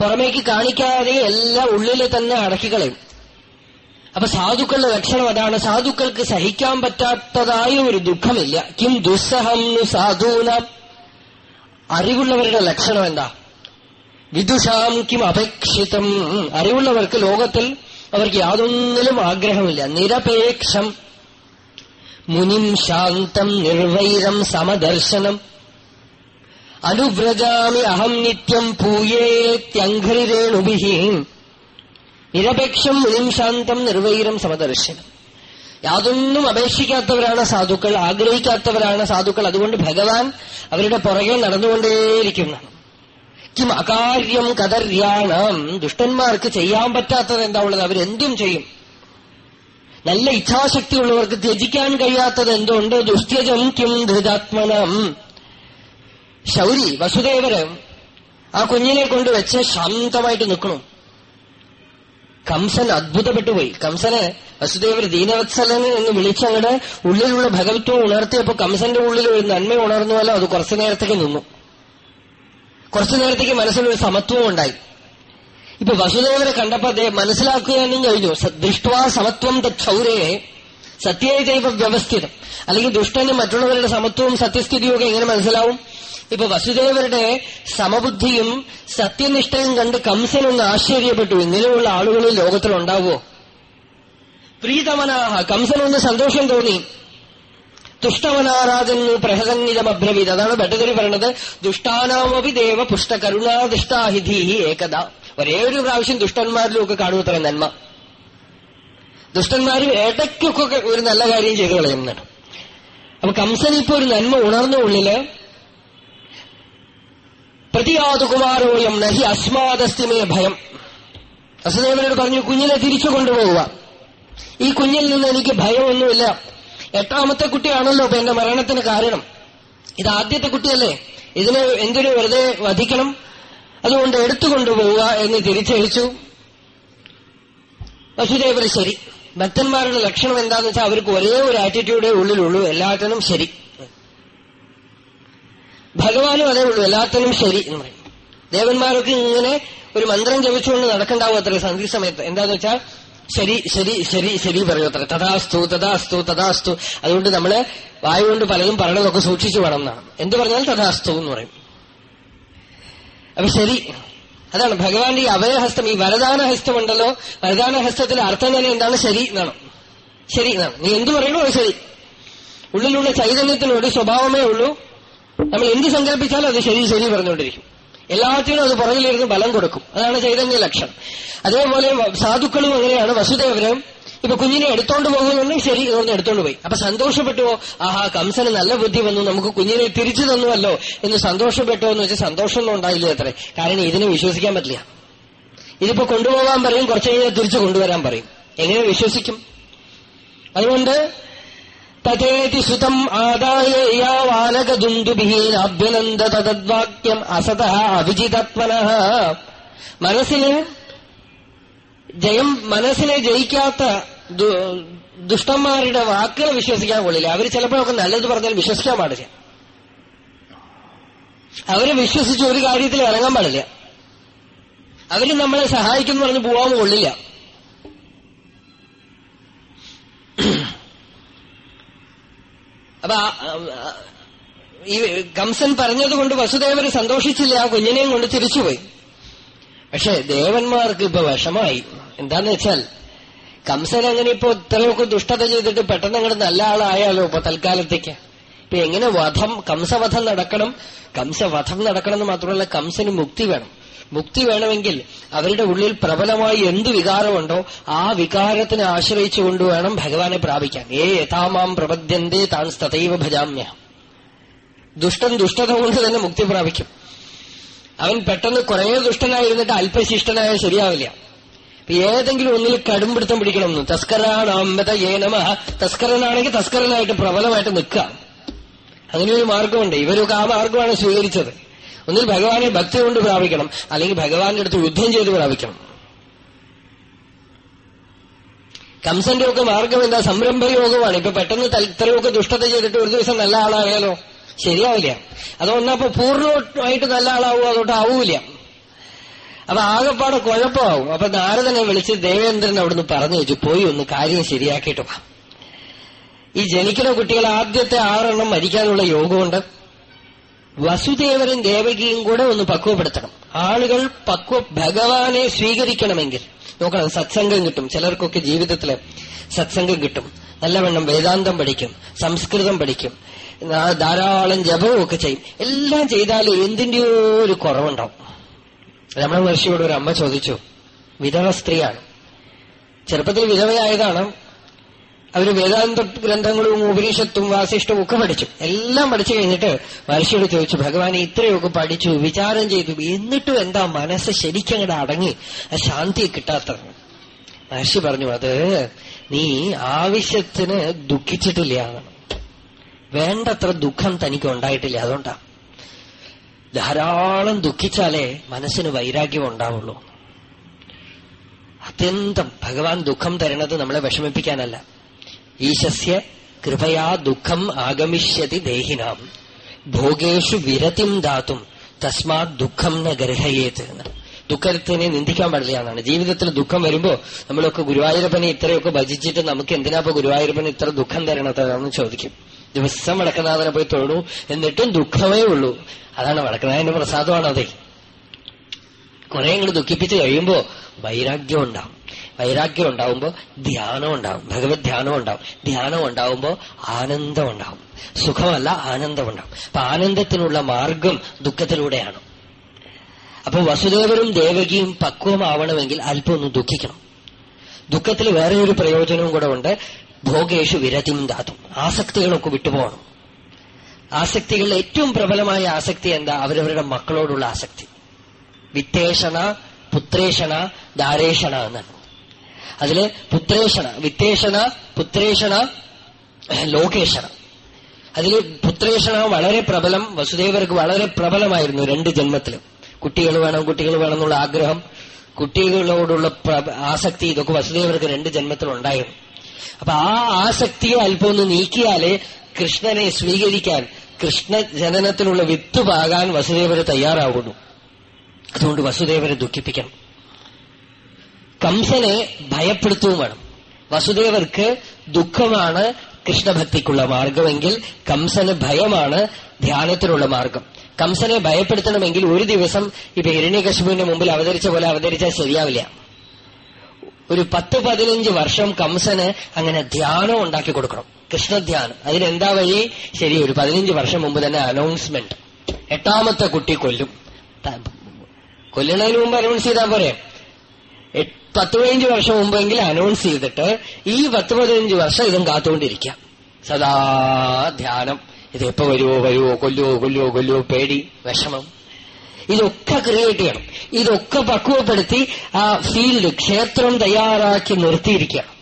പുറമേക്ക് കാണിക്കാതെ എല്ലാം ഉള്ളിൽ തന്നെ അടക്കിക്കളയും അപ്പൊ സാധുക്കളുടെ ലക്ഷണം അതാണ്. സാധുക്കൾക്ക് സഹിക്കാൻ പറ്റാത്തതായ ഒരു ദുഃഖമില്ല. കിം ദുസ്സഹം സാധൂന. അറിവുള്ളവരുടെ ലക്ഷണം എന്താ? വിദുഷാം കിം അപേക്ഷിതം. അറിവുള്ളവർക്ക് ലോകത്തിൽ അവർക്ക് യാതൊന്നിലും ആഗ്രഹമില്ല. നിരപേക്ഷം. മുനിം ശാന്തം നിർവൈരം സമദർശനം. അനുവ്രജാമി അഹം നിത്യം പൂയേത്യഘ്രിരേണുഭി നിരപേക്ഷം മുനിം ശാന്തം നിർവൈരം സമദർശനം. യാതൊന്നും അപേക്ഷിക്കാത്തവരാണ് സാധുക്കൾ ആഗ്രഹിക്കാത്തവരാണ് സാധുക്കൾ. അതുകൊണ്ട് ഭഗവാൻ അവരുടെ പുറകെ നടന്നുകൊണ്ടേയിരിക്കുന്നതാണ് കിം അകാര്യം കതര്യാണം. ദുഷ്ടന്മാർക്ക് ചെയ്യാൻ പറ്റാത്തത് എന്താ ഉള്ളത്? അവരെന്തും ചെയ്യും. നല്ല ഇച്ഛാശക്തിയുള്ളവർക്ക് ത്യജിക്കാൻ കഴിയാത്തത് എന്തുകൊണ്ട് ദുസ്ത്യജം കിം ധൃതാത്മനം. ശൗരി വസുദേവര് ആ കുഞ്ഞിനെ കൊണ്ട് വെച്ച് ശാന്തമായിട്ട് നിൽക്കണം. കംസൻ അത്ഭുതപ്പെട്ടുപോയി. കംസന് വസുദേവർ ദീനവത്സലന് എന്ന് വിളിച്ചങ്ങടെ ഉള്ളിലുള്ള ഭഗവത്വം ഉണർത്തിയപ്പോ കംസന്റെ ഉള്ളിൽ ഒരു നന്മ ഉണർന്നുവല്ലോ അത് കുറച്ചു നേരത്തേക്ക് നിന്നു. കുറച്ചു നേരത്തേക്ക് മനസ്സിലൊരു സമത്വം ഉണ്ടായി. ഇപ്പൊ വസുദേവരെ കണ്ടപ്പോ അദ്ദേഹം മനസ്സിലാക്കുകയെന്നും കഴിഞ്ഞു. ദൃഷ്ടുവാ സമത്വം തൗരയെ സത്യ സത്യേജൈവ വ്യവസ്ഥിതം. അല്ലെങ്കിൽ ദുഷ്ടന് മറ്റുള്ളവരുടെ സമത്വവും സത്യസ്ഥിതിയും ഒക്കെ എങ്ങനെ മനസ്സിലാവും? ഇപ്പൊ വസുദേവരുടെ സമബുദ്ധിയും സത്യനിഷ്ഠയും കണ്ട് കംസനൊന്ന് ആശ്ചര്യപ്പെട്ടു. ഇങ്ങനെയുള്ള ആളുകൾ ലോകത്തിലുണ്ടാവുമോ പ്രീതമനാഹ. കംസനൊന്ന് സന്തോഷം തോന്നി. തുഷ്ടമനാരാജൻ പ്രഹസന്നിതമബ്രവീത് അതാണ് ഭട്ടതിരി പറയണത്. ദുഷ്ടാനാമപി ദേവ പുഷ്ട കരുണാദിഷ്ടാഹിധീഹി ഏകത ഒരേ ഒരു പ്രാവശ്യം ദുഷ്ടന്മാരിലും ഒക്കെ കാണുമത്ര നന്മ. ദുഷ്ടന്മാരും ഇടയ്ക്കൊക്കെ ഒരു നല്ല കാര്യം ചെയ്തു കളയുന്നുണ്ട് അപ്പൊ കംസൻ ഒരു നന്മ ഉണർന്ന ഉള്ളിൽ പ്രതിയാതുകുമാരോയം നഹി അസ്മാദസ്തിമേ ഭയം. വസുദേവനോട് പറഞ്ഞു കുഞ്ഞിനെ തിരിച്ചു കൊണ്ടുപോവുക. ഈ കുഞ്ഞിൽ നിന്ന് എനിക്ക് ഭയമൊന്നുമില്ല. എട്ടാമത്തെ കുട്ടിയാണല്ലോ ഇപ്പൊ എന്റെ മരണത്തിന് കാരണം. ഇത് ആദ്യത്തെ കുട്ടിയല്ലേ. ഇതിനെ എന്തിനു വെറുതെ വധിക്കണം? അതുകൊണ്ട് എടുത്തുകൊണ്ടുപോവുക എന്ന് തിരിച്ചയച്ചു. വസുദേവർ ശരി. ഭക്തന്മാരുടെ ലക്ഷണം എന്താന്ന് വെച്ചാൽ അവർക്ക് ഒരേ ഒരു ആറ്റിറ്റ്യൂഡേ ഉള്ളിലുള്ളൂ. എല്ലാത്തിനും ശരി. ഭഗവാനും അതേ ഉള്ളൂ എല്ലാത്തിനും ശരി എന്ന് പറയും. ദേവന്മാരൊക്കെ ഇങ്ങനെ ഒരു മന്ത്രം ജപിച്ചുകൊണ്ട് നടക്കണ്ടാവും അത്ര സന്ധി സമയത്ത്. എന്താന്ന് വെച്ചാൽ ശരി ശരി ശരി ശരി പറയൂ അത്ര. തഥാസ്തു തഥാസ്തു തഥാസ്തു. അതുകൊണ്ട് നമ്മൾ വായുകൊണ്ട് പലതും പറയണതൊക്കെ സൂക്ഷിച്ചു വേണം എന്നാണ്. എന്ത് പറഞ്ഞാൽ തഥാസ്തു എന്ന് പറയും. അപ്പൊ ശരി. അതാണ് ഭഗവാന്റെ ഈ അവയഹസ്തം ഈ വരദാന ഹസ്തമുണ്ടല്ലോ വരദാന ഹസ്തത്തിലെ അർത്ഥം തന്നെ എന്താണ്? ശരി എന്നാണ്. ശരി എന്നാണ്. നീ എന്ത് പറയണോ ശരി. ഉള്ളിലുള്ള ചൈതന്യത്തിനൊരു സ്വഭാവമേ ഉള്ളൂ. നമ്മൾ എന്ത് സങ്കല്പിച്ചാലും അത് ശരി ശരി പറഞ്ഞുകൊണ്ടിരിക്കും. എല്ലാത്തിനും അത് പുറകിലിരുന്ന് ബലം കൊടുക്കും. അതാണ് ചൈതന്യ ലക്ഷണം അതേപോലെ സാധുക്കളും അങ്ങനെയാണ്. വസുദേവരും ഇപ്പൊ കുഞ്ഞിനെ എടുത്തോണ്ട് പോകുന്നുണ്ടെങ്കിൽ ശരി എന്ന് എടുത്തോണ്ട് പോയി. അപ്പൊ സന്തോഷപ്പെട്ടുവോ? ആഹാ കംസന് നല്ല ബുദ്ധി വന്നു. നമുക്ക് കുഞ്ഞിനെ തിരിച്ചു തന്നുവല്ലോ എന്ന് സന്തോഷപ്പെട്ടോ എന്ന് വെച്ചാൽ സന്തോഷമൊന്നും ഉണ്ടായില്ല അത്രേ. കാരണം ഇതിനെ വിശ്വസിക്കാൻ പറ്റില്ല. ഇതിപ്പോ കൊണ്ടുപോകാൻ പറയും കുറച്ചു കഴിഞ്ഞാൽ തിരിച്ചു കൊണ്ടുവരാൻ പറയും. എങ്ങനെ വിശ്വസിക്കും? അതുകൊണ്ട് തഥേതി സുതം ആദായ യാവാനകദുന്ദുഭിഹീനാഭ്യനന്ദ തദ്വാക്യം അസത അവിജിതത്മന മനസ്സിന് ജയം മനസ്സിനെ ജയിക്കാത്ത ദുഷ്ടന്മാരുടെ വാക്കുകൾ വിശ്വസിക്കാൻ കൊള്ളില്ല. അവർ ചിലപ്പോഴൊക്കെ നല്ലത് പറഞ്ഞാൽ വിശ്വസിക്കാൻ പാടില്ല. അവരെ വിശ്വസിച്ച് ഒരു കാര്യത്തിൽ ഇറങ്ങാൻ പാടില്ല. അവർ നമ്മളെ സഹായിക്കുന്നു പറഞ്ഞ് പോവാൻ കൊള്ളില്ല. അപ്പൊ ഈ കംസൻ പറഞ്ഞതുകൊണ്ട് വസുദേവർ സന്തോഷിച്ചില്ല ആ കുഞ്ഞിനെയും കൊണ്ട് തിരിച്ചുപോയി. പക്ഷെ ദേവന്മാർക്ക് ഇപ്പൊ വിഷമായി. എന്താന്ന് വെച്ചാൽ കംസൻ അങ്ങനെ ഇപ്പൊ ഇത്രയൊക്കെ ദുഷ്ടത ചെയ്തിട്ട് പെട്ടെന്ന് അങ്ങോട്ട് നല്ല ആളായാലോ ഇപ്പൊ തൽക്കാലത്തേക്ക്? ഇപ്പൊ എങ്ങനെ വധം കംസവധം നടക്കണം? കംസവധം നടക്കണം എന്ന് മാത്രമല്ല കംസന് മുക്തി വേണം. മുക്തി വേണമെങ്കിൽ അവരുടെ ഉള്ളിൽ പ്രബലമായി എന്ത് വികാരമുണ്ടോ ആ വികാരത്തിനെ ആശ്രയിച്ചുകൊണ്ട് വേണം ഭഗവാനെ പ്രാപിക്കാൻ. ഏ യഥാമാം പ്രപദ്യന്തേ താൻ തഥൈവ ഭജാമ്യ. ദുഷ്ടൻ ദുഷ്ടത കൊണ്ട് തന്നെ മുക്തി പ്രാപിക്കും. അവൻ പെട്ടെന്ന് കുറേ ദുഷ്ടനായിരുന്നിട്ട് അല്പശിഷ്ടനായ ശരിയാവില്ല. ഏതെങ്കിലും ഒന്നിൽ കടുംപിടുത്തം പിടിക്കണം തസ്കരാണാമ്പത ഏ നമ. തസ്കരനാണെങ്കിൽ തസ്കരനായിട്ട് പ്രബലമായിട്ട് നിൽക്കുക. അങ്ങനെ ഒരു മാർഗമുണ്ട്. ഇവരൊക്കെ ആ മാർഗമാണ് സ്വീകരിച്ചത്. ഒന്നിൽ ഭഗവാനെ ഭക്തി കൊണ്ട് പ്രാപിക്കണം. അല്ലെങ്കിൽ ഭഗവാന്റെ അടുത്ത് യുദ്ധം ചെയ്ത് പ്രാപിക്കണം. കംസന്റെ ഒക്കെ മാർഗം എന്താ? സംരംഭയോഗമാണ്. ഇപ്പൊ പെട്ടെന്ന് ഇത്രയൊക്കെ ദുഷ്ടത ചെയ്തിട്ട് ഒരു ദിവസം നല്ല ആളായാലോ? ശരിയാവില്ല. അതൊന്നപ്പോ പൂർണമായിട്ട് നല്ല ആളാവുക അതോട്ട് ആവൂല അപ്പൊ ആകെപ്പാടെ കുഴപ്പമാവും. അപ്പൊ നാരദനെ വിളിച്ച് ദേവേന്ദ്രൻ അവിടുന്ന് പറഞ്ഞു വെച്ചു പോയി ഒന്ന് കാര്യം ശരിയാക്കിയിട്ട് വാ. ഈ ജനിക്കുന്ന കുട്ടികൾ ആദ്യത്തെ ആറെണ്ണം മരിക്കാനുള്ള യോഗമുണ്ട്. വസുദേവരും ദേവകിയും കൂടെ ഒന്ന് പക്വപ്പെടുത്തണം. ആളുകൾ പക്വ ഭഗവാനെ സ്വീകരിക്കണമെങ്കിൽ. നോക്കണം സത്സംഗം കിട്ടും. ചിലർക്കൊക്കെ ജീവിതത്തിൽ സത്സംഗം കിട്ടും. നല്ലവണ്ണം വേദാന്തം പഠിക്കും സംസ്കൃതം പഠിക്കും ധാരാളം ജപവും ഒക്കെ ചെയ്യും. എല്ലാം ചെയ്താൽ എന്തിന്റെയോ ഒരു കുറവുണ്ടാവും. രമണ മഹർഷിയോട് ഒരു അമ്മ ചോദിച്ചു വിധവ സ്ത്രീയാണ്. ചെറുപ്പത്തിൽ വിധവയായതാണ്. അവർ വേദാന്ത ഗ്രന്ഥങ്ങളും ഉപനിഷത്തും വാസിഷ്ടവും ഒക്കെ പഠിച്ചു. എല്ലാം പഠിച്ചു കഴിഞ്ഞിട്ട് മഹർഷിയോട് ചോദിച്ചു ഭഗവാൻ ഇത്രയൊക്കെ പഠിച്ചു വിചാരം ചെയ്തു എന്നിട്ടും എന്താ മനസ്സ് ശരിക്കങ്ങടെ അടങ്ങി? ശാന്തി കിട്ടാത്തത് മഹർഷി പറഞ്ഞു അത് നീ ആവശ്യത്തിന് ദുഃഖിച്ചിട്ടില്ല. വേണ്ടത്ര ദുഃഖം തനിക്ക് ഉണ്ടായിട്ടില്ല അതുകൊണ്ടാ. ധാരാളം ദുഃഖിച്ചാലേ മനസ്സിന് വൈരാഗ്യം ഉണ്ടാവുള്ളൂ. അത്യന്തം ഭഗവാൻ ദുഃഖം തരുന്നത് നമ്മളെ വിഷമിപ്പിക്കാനല്ല. ഈശസ്യ കൃപയാ ദുഃഖം ആഗമിഷ്യതി ദേഹിനാം. ഭോഗേഷു വിരതിം ദാത്തും തസ്മാത് ദുഃഖം ന ഗർഹയേത്. ദുഃഖത്തിനെ നിന്ദിക്കാൻ പാടില്ല എന്നാണ്. ജീവിതത്തിൽ ദുഃഖം വരുമ്പോ നമ്മളൊക്കെ ഗുരുവായൂരപ്പനെ ഇത്രയൊക്കെ ഭജിച്ചിട്ട് നമുക്ക് എന്തിനാ ഇപ്പൊ ഗുരുവായൂരപ്പന് ഇത്ര ദുഃഖം തരണത് എന്ന് ചോദിക്കും. ദിവസം വടക്കനാഥനെ പോയി തൊഴു എന്നിട്ടും ദുഃഖമേ ഉള്ളൂ. അതാണ് വടക്കനാഥന്റെ പ്രസാദമാണ് അതെ. കുറെ ഇങ്ങോട്ട് ദുഃഖിപ്പിച്ച് കഴിയുമ്പോ വൈരാഗ്യം ഉണ്ടാവും. വൈരാഗ്യം ഉണ്ടാവുമ്പോ ധ്യാനം ഉണ്ടാവും ഭഗവത് ധ്യാനം ഉണ്ടാവും ധ്യാനം ഉണ്ടാവുമ്പോ ആനന്ദം ഉണ്ടാവും സുഖമല്ല ആനന്ദം ഉണ്ടാവും അപ്പൊ ആനന്ദത്തിനുള്ള മാർഗം ദുഃഖത്തിലൂടെയാണ്. അപ്പൊ വസുദേവരും ദേവകിയും പക്വമാവണമെങ്കിൽ അല്പം ഒന്ന് ദുഃഖിക്കണം. ദുഃഖത്തിൽ വേറെ ഒരു പ്രയോജനവും കൂടെ ഉണ്ട്. ഭോഗേഷു വിരതിം ധാതും ആസക്തികളൊക്കെ വിട്ടുപോകണം. ആസക്തികളിൽ ഏറ്റവും പ്രബലമായ ആസക്തി എന്താ? അവരവരുടെ മക്കളോടുള്ള ആസക്തി. വിത്തേഷണ പുത്രേഷണ ദാരേഷണ എന്നാണ്. അതിൽ പുത്രേഷണ വിത്തേഷണ പുത്രേഷണ ലോകേഷണ. അതിൽ പുത്രേഷണ വളരെ പ്രബലം വസുദേവർക്ക് വളരെ പ്രബലമായിരുന്നു രണ്ട് ജന്മത്തിലും. കുട്ടികൾ വേണം കുട്ടികൾ വേണം എന്നുള്ള ആഗ്രഹം കുട്ടികളോടുള്ള ആസക്തി ഇതൊക്കെ വസുദേവർക്ക് രണ്ട് ജന്മത്തിൽ ഉണ്ടായിരുന്നു. അപ്പൊ ആ ആസക്തിയെ അല്പം ഒന്ന് നീക്കിയാലേ കൃഷ്ണനെ സ്വീകരിക്കാൻ കൃഷ്ണ ജനനത്തിലുള്ള വിത്ത് പാകാൻ വസുദേവര് തയ്യാറാവുള്ളൂ അതുകൊണ്ട് വസുദേവരെ ദുഃഖിപ്പിക്കണം. കംസനെ ഭയപ്പെടുത്തുകയും വേണം. വസുദേവർക്ക് ദുഃഖമാണ് കൃഷ്ണഭക്തിക്കുള്ള മാർഗമെങ്കിൽ കംസന് ഭയമാണ് ധ്യാനത്തിനുള്ള മാർഗം. കംസനെ ഭയപ്പെടുത്തണമെങ്കിൽ ഒരു ദിവസം ഇപ്പൊ ഹിരണ്യകശിപുവിന്റെ മുമ്പിൽ അവതരിച്ച പോലെ അവതരിച്ചാൽ ശരിയാവില്ല. ഒരു പത്ത് പതിനഞ്ച് വർഷം കംസന് അങ്ങനെ ധ്യാനം ഉണ്ടാക്കി കൊടുക്കണം. കൃഷ്ണധ്യാനം. അതിനെന്താ വഴി? ശരി ഒരു പതിനഞ്ച് വർഷം മുമ്പ് തന്നെ അനൗൺസ്മെന്റ് എട്ടാമത്തെ കുട്ടി കൊല്ലും. കൊല്ലണതിന് മുമ്പ് അനൗൺസ് ചെയ്താൽ പോരെ? പത്ത് പതിനഞ്ച് വർഷം മുമ്പെങ്കിലും അനൗൺസ് ചെയ്തിട്ട് ഈ പത്ത് പതിനഞ്ച് വർഷം ഇതും കാത്തുകൊണ്ടിരിക്കാം സദാ ധ്യാനം. ഇത് എപ്പോ വരുവോ വരുവോ കൊല്ലുവോ കൊല്ലുവോ കൊല്ലുവോ പേടി വിഷമം. ഇതൊക്കെ ക്രിയേറ്റ് ചെയ്യണം. ഇതൊക്കെ പക്വപ്പെടുത്തി ആ ഫീൽഡ് ക്ഷേത്രം തയ്യാറാക്കി നിർത്തിയിരിക്കണം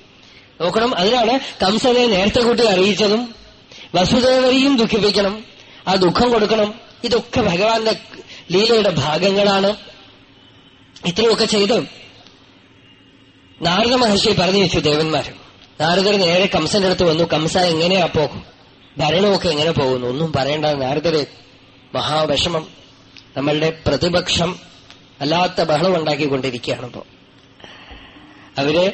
നോക്കണം അതിനാണ് കംസനെ നേരത്തെ കൂട്ടി അറിയിച്ചതും വസുദേവരെയും ദുഃഖിപ്പിക്കണം ആ ദുഃഖം കൊടുക്കണം. ഇതൊക്കെ ഭഗവാന്റെ ലീലയുടെ ഭാഗങ്ങളാണ്. ഇത്രയൊക്കെ ചെയ്ത് നാരദ മഹർഷി പറഞ്ഞു വെച്ചു ദേവന്മാര്. നാരദർ നേരെ കംസന്റെ അടുത്ത് വന്നു കംസ എങ്ങനെയാ പോകും? ഭരണമൊക്കെ എങ്ങനെ പോകുന്നു? ഒന്നും പറയേണ്ട നാരദരെ മഹാവിഷമം നമ്മളുടെ പ്രതിപക്ഷം അല്ലാത്ത ബഹളം ഉണ്ടാക്കിക്കൊണ്ടിരിക്കുകയാണ് ഇപ്പോ. അവർ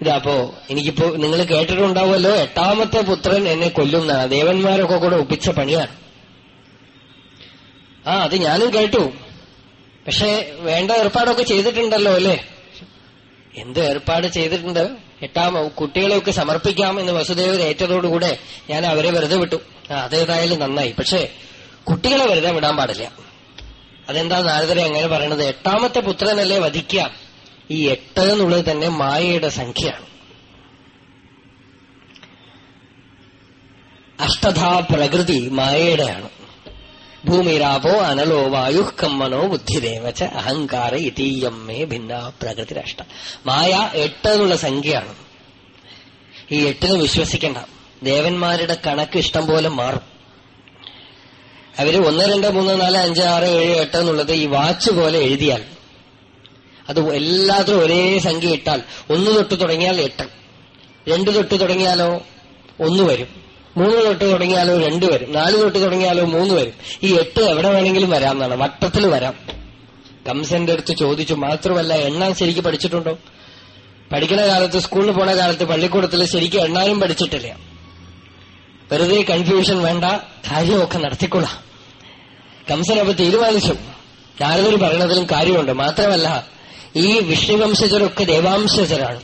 ഇതാപ്പോ എനിക്കിപ്പോ നിങ്ങൾ കേട്ടിട്ടുണ്ടാവുമല്ലോ എട്ടാമത്തെ പുത്രൻ എന്നെ കൊല്ലുന്നതാണ് ദേവന്മാരൊക്കെ കൂടെ ഒപ്പിച്ച പണിയാണ്. ആ അത് ഞാനും കേട്ടു. പക്ഷെ വേണ്ട ഏർപ്പാടൊക്കെ ചെയ്തിട്ടുണ്ടല്ലോ അല്ലേ? എന്ത് ഏർപ്പാട് ചെയ്തിട്ടുണ്ട്? എട്ടാം കുട്ടികളെയൊക്കെ സമർപ്പിക്കാം എന്ന് വസുദേവർ ഏറ്റതോടുകൂടെ ഞാൻ അവരെ വെറുതെ വിട്ടു. അതേതായാലും നന്നായി. പക്ഷേ കുട്ടികളെ വെറുതെ വിടാൻ പാടില്ല. അതെന്താ നാരദരെ അങ്ങനെ പറയണത്? എട്ടാമത്തെ പുത്രനല്ലേ വധിക്കുക ഈ എട്ട് എന്നുള്ളത് തന്നെ മായയുടെ സംഖ്യയാണ്. അഷ്ടധാ പ്രകൃതി മായയുടെയാണ്. ഭൂമിരാപോ അനലോ വായു കമ്മനോ ബുദ്ധിദേവച്ച അഹങ്കാര ഇതീയം മേ ഭിന്ന പ്രകൃതിരഷ്ട. മായ എട്ട് എന്നുള്ള സംഖ്യയാണ്. ഈ എട്ടിന് വിശ്വസിക്കണ്ട. ദേവന്മാരുടെ കണക്ക് ഇഷ്ടം പോലെ മാറും. അവർ ഒന്ന് രണ്ട് മൂന്ന് നാല് അഞ്ച് ആറ് ഏഴ് എട്ട് എന്നുള്ളത് ഈ വാച്ച് പോലെ എഴുതിയാൽ അത് എല്ലാത്തിനും ഒരേ സംഖ്യ ഇട്ടാൽ ഒന്ന് തൊട്ട് തുടങ്ങിയാൽ എട്ട്. രണ്ട് തൊട്ട് തുടങ്ങിയാലോ ഒന്ന് വരും. മൂന്ന് തൊട്ട് തുടങ്ങിയാലോ രണ്ട് വരും. നാല് തൊട്ട് തുടങ്ങിയാലോ മൂന്ന് വരും. ഈ എട്ട് എവിടെ വേണമെങ്കിലും വരാമെന്നാണ്. വട്ടത്തിൽ വരാം. കംസന്റെ അടുത്ത് ചോദിച്ചു മാത്രമല്ല എണ്ണാൻ ശരിക്ക് പഠിച്ചിട്ടുണ്ടോ? പഠിക്കുന്ന കാലത്ത് സ്കൂളിൽ പോണ കാലത്ത് പള്ളിക്കൂടത്തിൽ ശരിക്കും എണ്ണാനും പഠിച്ചിട്ടില്ല. വെറുതെ കൺഫ്യൂഷൻ വേണ്ട കാര്യമൊക്കെ നടത്തിക്കൊള്ളാം. കംസനപ്പൊ തീരുമാനിച്ചു. നാരദർ പറയണതിലും കാര്യമുണ്ട്. മാത്രമല്ല ഈ വിഷ്ണുവംശജരൊക്കെ ദേവാംശജരാണ്.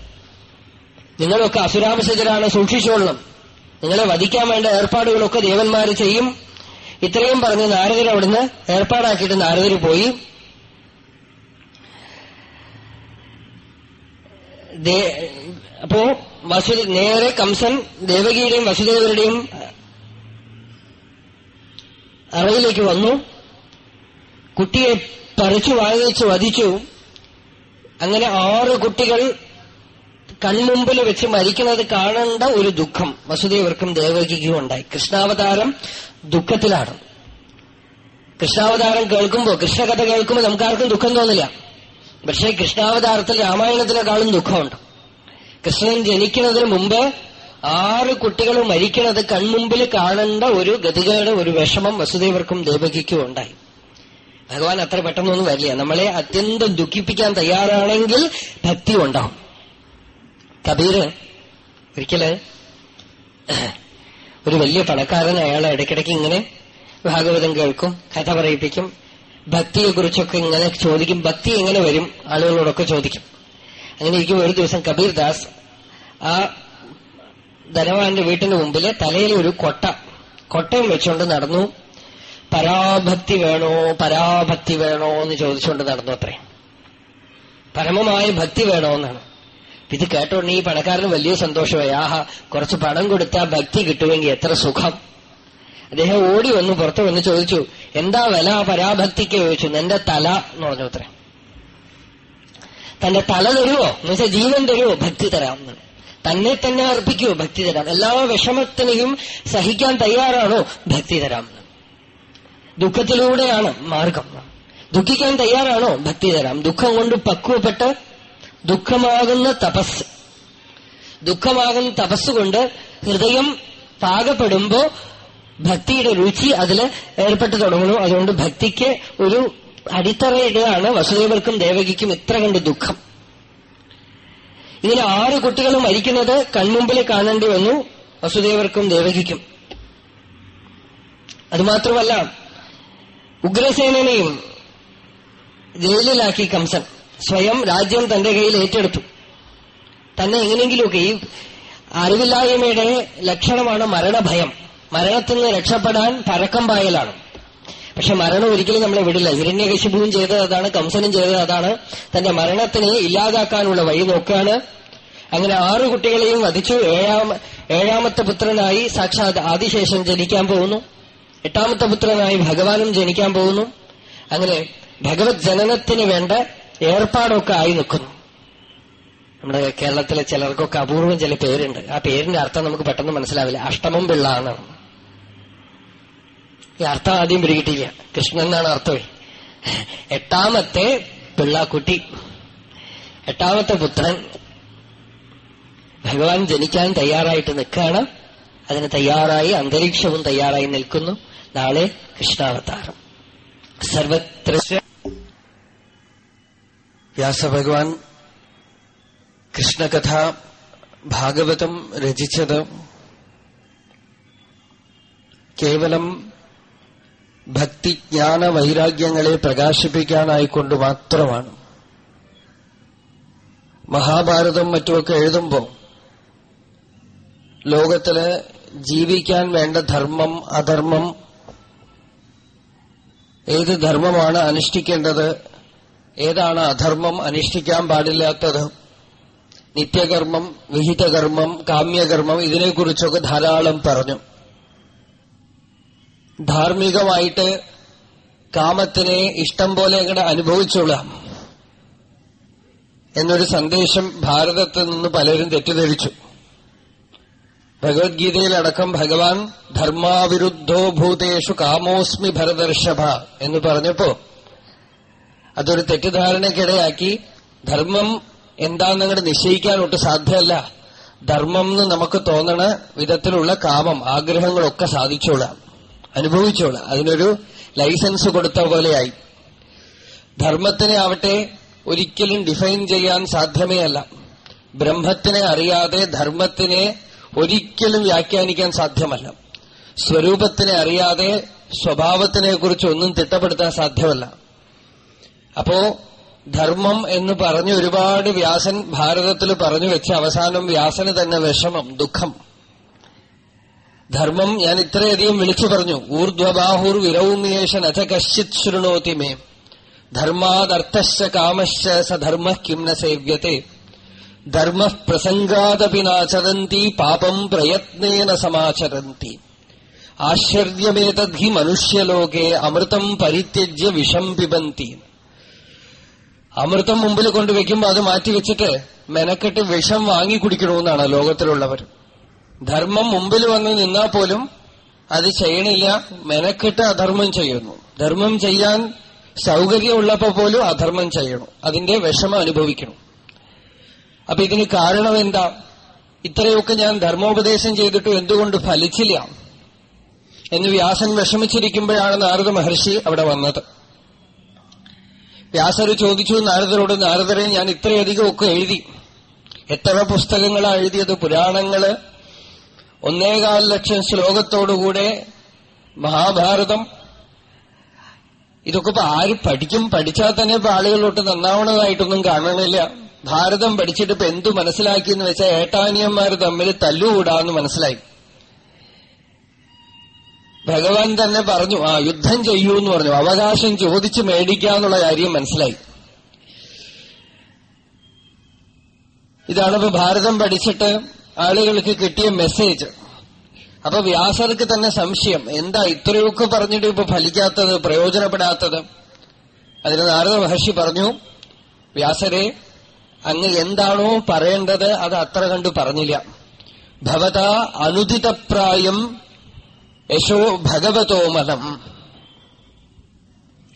നിങ്ങളൊക്കെ അസുരാംശജരാണ് സൂക്ഷിച്ചോളണം. നിങ്ങളെ വധിക്കാൻ വേണ്ട ഏർപ്പാടുകളൊക്കെ ദേവന്മാർ ചെയ്യും. ഇത്രയും പറഞ്ഞ് നാരദർ അവിടുന്ന് ഏർപ്പാടാക്കിയിട്ട് നാരദർ പോയി. അപ്പോ വസു നേരെ കംസൻ ദേവകിയുടെയും വസുദേവരുടെയും അറയിലേക്ക് വന്നു. കുട്ടിയെ പറിച്ചു വാങ്ങിച്ച് വധിച്ചു. അങ്ങനെ ആറ് കുട്ടികൾ കൺമുമ്പിൽ വെച്ച് മരിക്കുന്നത് കാണേണ്ട ഒരു ദുഃഖം വസുദേവർക്കും ദേവകിക്കും ഉണ്ടായി. കൃഷ്ണാവതാരം ദുഃഖത്തിലാണ്. കൃഷ്ണാവതാരം കേൾക്കുമ്പോ കൃഷ്ണകഥ കേൾക്കുമ്പോൾ നമുക്കാർക്കും ദുഃഖം തോന്നില്ല. പക്ഷേ കൃഷ്ണാവതാരത്തിൽ രാമായണത്തിനെക്കാളും ദുഃഖമുണ്ട്. കൃഷ്ണൻ ജനിക്കുന്നതിന് മുമ്പ് ആറ് കുട്ടികൾ മരിക്കുന്നത് കൺമുമ്പിൽ കാണേണ്ട ഒരു ഗതികേട് ഒരു വിഷമം വസുദേവർക്കും ദേവകിക്കും ഉണ്ടായി. ഭഗവാൻ അത്ര പെട്ടെന്നൊന്നും വരില്ല. നമ്മളെ അത്യന്തം ദുഃഖിപ്പിക്കാൻ തയ്യാറാണെങ്കിൽ ഭക്തി ഉണ്ടാവും. കബീർ ഒരിക്കൽ ഒരു വലിയ പണക്കാരൻ അയാൾ ഇടയ്ക്കിടയ്ക്ക് ഇങ്ങനെ ഭാഗവതം കേൾക്കും കഥ പറയിപ്പിക്കും ഭക്തിയെക്കുറിച്ചൊക്കെ ഇങ്ങനെ ചോദിക്കും ഭക്തി എങ്ങനെ വരും? ആളുകളോടൊക്കെ ചോദിക്കും. അങ്ങനെ ഇരിക്കും ഒരു ദിവസം കബീർ ദാസ് ആ ധനവാന്റെ വീട്ടിന് മുമ്പിൽ തലയിൽ ഒരു കൊട്ട കൊട്ടയും വെച്ചുകൊണ്ട് നടന്നു. പരാഭക്തി വേണോ പരാഭക്തി വേണോ എന്ന് ചോദിച്ചുകൊണ്ട് നടന്നു അത്രേ. പരമമായ ഭക്തി വേണോ എന്നാണ്. ഇത് കേട്ടോണ്ട് ഈ പണക്കാരന് വലിയ സന്തോഷമായി. ആഹ കുറച്ച് പണം കൊടുത്താൽ ഭക്തി കിട്ടുമെങ്കിൽ എത്ര സുഖം. അദ്ദേഹം ഓടി വന്നു പുറത്തു വന്ന് ചോദിച്ചു എന്താ വില പരാഭക്തിക്ക്? ചോദിച്ചു എന്റെ തല എന്ന് പറഞ്ഞു അത്ര. തന്റെ തല തരുവോ? എന്ന് വെച്ചാൽ ജീവൻ തരുവോ? ഭക്തി തരാം. തന്നെ തന്നെ അർപ്പിക്കുവോ ഭക്തി തരാം. എല്ലാ വിഷമത്തിനെയും സഹിക്കാൻ തയ്യാറാണോ? ഭക്തി തരാം ദുഃഖത്തിലൂടെയാണ് മാർഗം. ദുഃഖിക്കാൻ തയ്യാറാണോ? ഭക്തി തരാം. ദുഃഖം കൊണ്ട് പക്വപ്പെട്ട് ദുഃഖമാകുന്ന തപസ്. ദുഃഖമാകുന്ന തപസ്സുകൊണ്ട് ഹൃദയം പാകപ്പെടുമ്പോ ഭക്തിയുടെ രുചി അതിൽ ഏർപ്പെട്ടു തുടങ്ങുന്നു. അതുകൊണ്ട് ഭക്തിക്ക് ഒരു അടിത്തറയിടുകയാണ് വസുദേവർക്കും ദേവകിക്കും ഇത്ര കണ്ട് ദുഃഖം. ഇതിന് ആറ് കുട്ടികൾ മരിക്കുന്നത് കൺമുമ്പിൽ കാണേണ്ടി വന്നു വസുദേവർക്കും ദേവകിക്കും. അതുമാത്രമല്ല ഉഗ്രസേനനെയും ജയിലിലാക്കി കംസൻ. സ്വയം രാജ്യം തന്റെ കയ്യിൽ ഏറ്റെടുത്തു. തന്നെ എങ്ങനെയെങ്കിലുമൊക്കെ ഈ അറിവില്ലായ്മയുടെ ലക്ഷണമാണ് മരണഭയം. മരണത്തിൽ നിന്ന് രക്ഷപ്പെടാൻ പരക്കം പായലാണ്. പക്ഷെ മരണം ഒരിക്കലും നമ്മളെ വിടില്ല. ഹിരണ്യകശിപുവും ചെയ്തത് അതാണ് കംസനും ചെയ്തത് അതാണ്. തന്റെ മരണത്തിനെ ഇല്ലാതാക്കാനുള്ള വഴി നോക്കുകയാണ്. അങ്ങനെ ആറു കുട്ടികളെയും വധിച്ചു. ഏഴാമ ഏഴാമത്തെ പുത്രനായി സാക്ഷാത് ആദിശേഷൻ ജനിക്കാൻ പോകുന്നു. എട്ടാമത്തെ പുത്രനായി ഭഗവാനും ജനിക്കാൻ പോകുന്നു. അങ്ങനെ ഭഗവത് ജനനത്തിന് വേണ്ട ഏർപ്പാടൊക്കെ ആയി നിൽക്കുന്നു. നമ്മുടെ കേരളത്തിലെ ചിലർക്കൊക്കെ അപൂർവം ചില പേരുണ്ട്. ആ പേരിന്റെ അർത്ഥം നമുക്ക് പെട്ടെന്ന് മനസ്സിലാവില്ല. അഷ്ടമം പിള്ള എന്നാണ്. ഈ അർത്ഥം ആദ്യം പിടികിട്ടില്ല കൃഷ്ണൻ എന്നാണ് അർത്ഥമേ എട്ടാമത്തെ പിള്ളാക്കുട്ടി. എട്ടാമത്തെ പുത്രൻ. ഭഗവാൻ ജനിക്കാൻ തയ്യാറായിട്ട് നിൽക്കുകയാണ്. അതിന് തയ്യാറായി അന്തരീക്ഷവും തയ്യാറായി നിൽക്കുന്നു. നാളെ കൃഷ്ണാവതാരം. സർവത്ര വ്യാസഭഗവാൻ കൃഷ്ണകഥ ഭാഗവതം രചിച്ചത് കേവലം ഭക്തിജ്ഞാന വൈരാഗ്യങ്ങളെ പ്രകാശിപ്പിക്കാനായിക്കൊണ്ട് മാത്രമാണ്. മഹാഭാരതം മറ്റുമൊക്കെ എഴുതുമ്പോൾ ലോകത്തിൽ ജീവിക്കാൻ വേണ്ട ധർമ്മം അധർമ്മം ഏത് ധർമ്മമാണ് അനുഷ്ഠിക്കേണ്ടത് ഏതാണ് അധർമ്മം അനുഷ്ഠിക്കാൻ പാടില്ലാത്തത്? നിത്യകർമ്മം വിഹിതകർമ്മം കാമ്യകർമ്മം ഇതിനെക്കുറിച്ചൊക്കെ ധാരാളം പറഞ്ഞു. ധാർമ്മികമായിട്ട് കാമത്തിനെ ഇഷ്ടം പോലെ ഇങ്ങനെ അനുഭവിച്ചോളാം. എന്നൊരു സന്ദേശം ഭാരതത്തിൽ നിന്ന് പലരും തെറ്റിദ്ധരിച്ചു. ഭഗവത്ഗീതയിലടക്കം ഭഗവാൻ ധർമാവിരുദ്ധോ ഭൂതേഷു കാമോസ്മി ഭരദർഷഭ എന്ന് പറഞ്ഞപ്പോ അതൊരു തെറ്റിദ്ധാരണയ്ക്കിടയാക്കി ധർമ്മം എന്താണെന്നങ്ങോട്ട് നിശ്ചയിക്കാൻ ഒട്ട് സാധ്യമല്ല. ധർമ്മം എന്ന് നമുക്ക് തോന്നണ വിധത്തിലുള്ള കാമം ആഗ്രഹങ്ങളൊക്കെ സാധിച്ചോളാം. അനുഭവിച്ചോളാം. അതിനൊരു ലൈസൻസ് കൊടുത്ത പോലെയായി. ധർമ്മത്തിനെ ആവട്ടെ ഒരിക്കലും ഡിഫൈൻ ചെയ്യാൻ സാധ്യമേ അല്ല. ബ്രഹ്മത്തിനെ അറിയാതെ ധർമ്മത്തിനെ ഒരിക്കലും വ്യാഖ്യാനിക്കാൻ സാധ്യമല്ല. സ്വരൂപത്തിനെ അറിയാതെ സ്വഭാവത്തിനെ കുറിച്ച് ഒന്നും തിട്ടപ്പെടുത്താൻ സാധ്യമല്ല. അപ്പോ ധർമ്മം എന്ന് പറഞ്ഞ് ഒരുപാട് വ്യാസൻ ഭാരതത്തിൽ പറഞ്ഞു വെച്ച അവസാനം വ്യാസന് തന്നെ വിഷമം ദുഃഖം. ധർമ്മം ഞാൻ ഇത്രയധികം വിളിച്ചു പറഞ്ഞു. ഊർധ്വബാഹുർ വിരൗമ്യേഷൻ അഥ കശ്ചിത് ശൃണോതി മേ. ധർമാദർത്ഥശ്ച കാമശ്ച സധർമ്മ കിം ന സേവ്യത്തെ. ധർമ്മ പ്രസംഗാദപി നാചരന്തി പാപം പ്രയത്നേന സമാചരന്തി. ആശ്ചര്യമേതദ്ധി മനുഷ്യലോകെ അമൃതം പരിത്യജ്യ വിഷം പിബന്തി. അമൃതം മുമ്പിൽ കൊണ്ടുവയ്ക്കുമ്പോൾ അത് മാറ്റിവെച്ചിട്ട് മെനക്കെട്ട് വിഷം വാങ്ങി കുടിക്കണമെന്നാണ് ലോകത്തിലുള്ളവർ. ധർമ്മം മുമ്പിൽ വന്ന് നിന്നാൽ പോലും അത് ചെയ്യണില്ല മെനക്കെട്ട് അധർമ്മം ചെയ്യുന്നു. ധർമ്മം ചെയ്യാൻ സൗകര്യമുള്ളപ്പോ പോലും അധർമ്മം ചെയ്യണം. അതിന്റെ വിഷമം അനുഭവിക്കണം. അപ്പൊ ഇതിന് കാരണം എന്താ? ഇത്രയൊക്കെ ഞാൻ ധർമ്മോപദേശം ചെയ്തിട്ടും എന്തുകൊണ്ട് ഫലിച്ചില്ല? എന്ന് വ്യാസൻ വിഷമിച്ചിരിക്കുമ്പോഴാണ് നാരദ മഹർഷി അവിടെ വന്നത്. വ്യാസർ ചോദിച്ചു നാരദരോട് നാരദരെ ഞാൻ ഇത്രയധികം ഒക്കെ എഴുതി. എത്ര പുസ്തകങ്ങളാണ് എഴുതിയത്? പുരാണങ്ങൾ. ഒന്നേകാൽ ലക്ഷം ശ്ലോകത്തോടുകൂടെ മഹാഭാരതം. ഇതൊക്കെ ഇപ്പൊ ആര് പഠിക്കും? പഠിച്ചാൽ തന്നെ ഇപ്പൊ ആളുകളിലോട്ട് നന്നാവണതായിട്ടൊന്നും കാണണില്ല. ഭാരതം പഠിച്ചിട്ട് ഇപ്പൊ എന്തു മനസ്സിലാക്കിയെന്ന് വെച്ചാൽ ഏട്ടാനിയന്മാർ തമ്മിൽ തല്ലുകൂടാന്ന് മനസ്സിലായി. ഭഗവാൻ തന്നെ പറഞ്ഞു ആ യുദ്ധം ചെയ്യൂ എന്ന് പറഞ്ഞു. അവകാശം ചോദിച്ച് മേടിക്കാന്നുള്ള കാര്യം മനസ്സിലായി. ഇതാണിപ്പോ ഭാരതം പഠിച്ചിട്ട് ആളുകൾക്ക് കിട്ടിയ മെസ്സേജ് അപ്പൊ വ്യാസർക്ക് തന്നെ സംശയം എന്താ ഇത്രയൊക്കെ പറഞ്ഞിട്ട് ഇപ്പൊ ഫലിക്കാത്തത് പ്രയോജനപ്പെടാത്തത്? അതിന് നാരദ മഹർഷി പറഞ്ഞു വ്യാസരെ അങ്ങ് എന്താണോ പറയേണ്ടത് അത് അത്ര കണ്ടു പറഞ്ഞില്ല. ഭവത അനുദിതപ്രായം യശോ ഭഗവതോ മതം.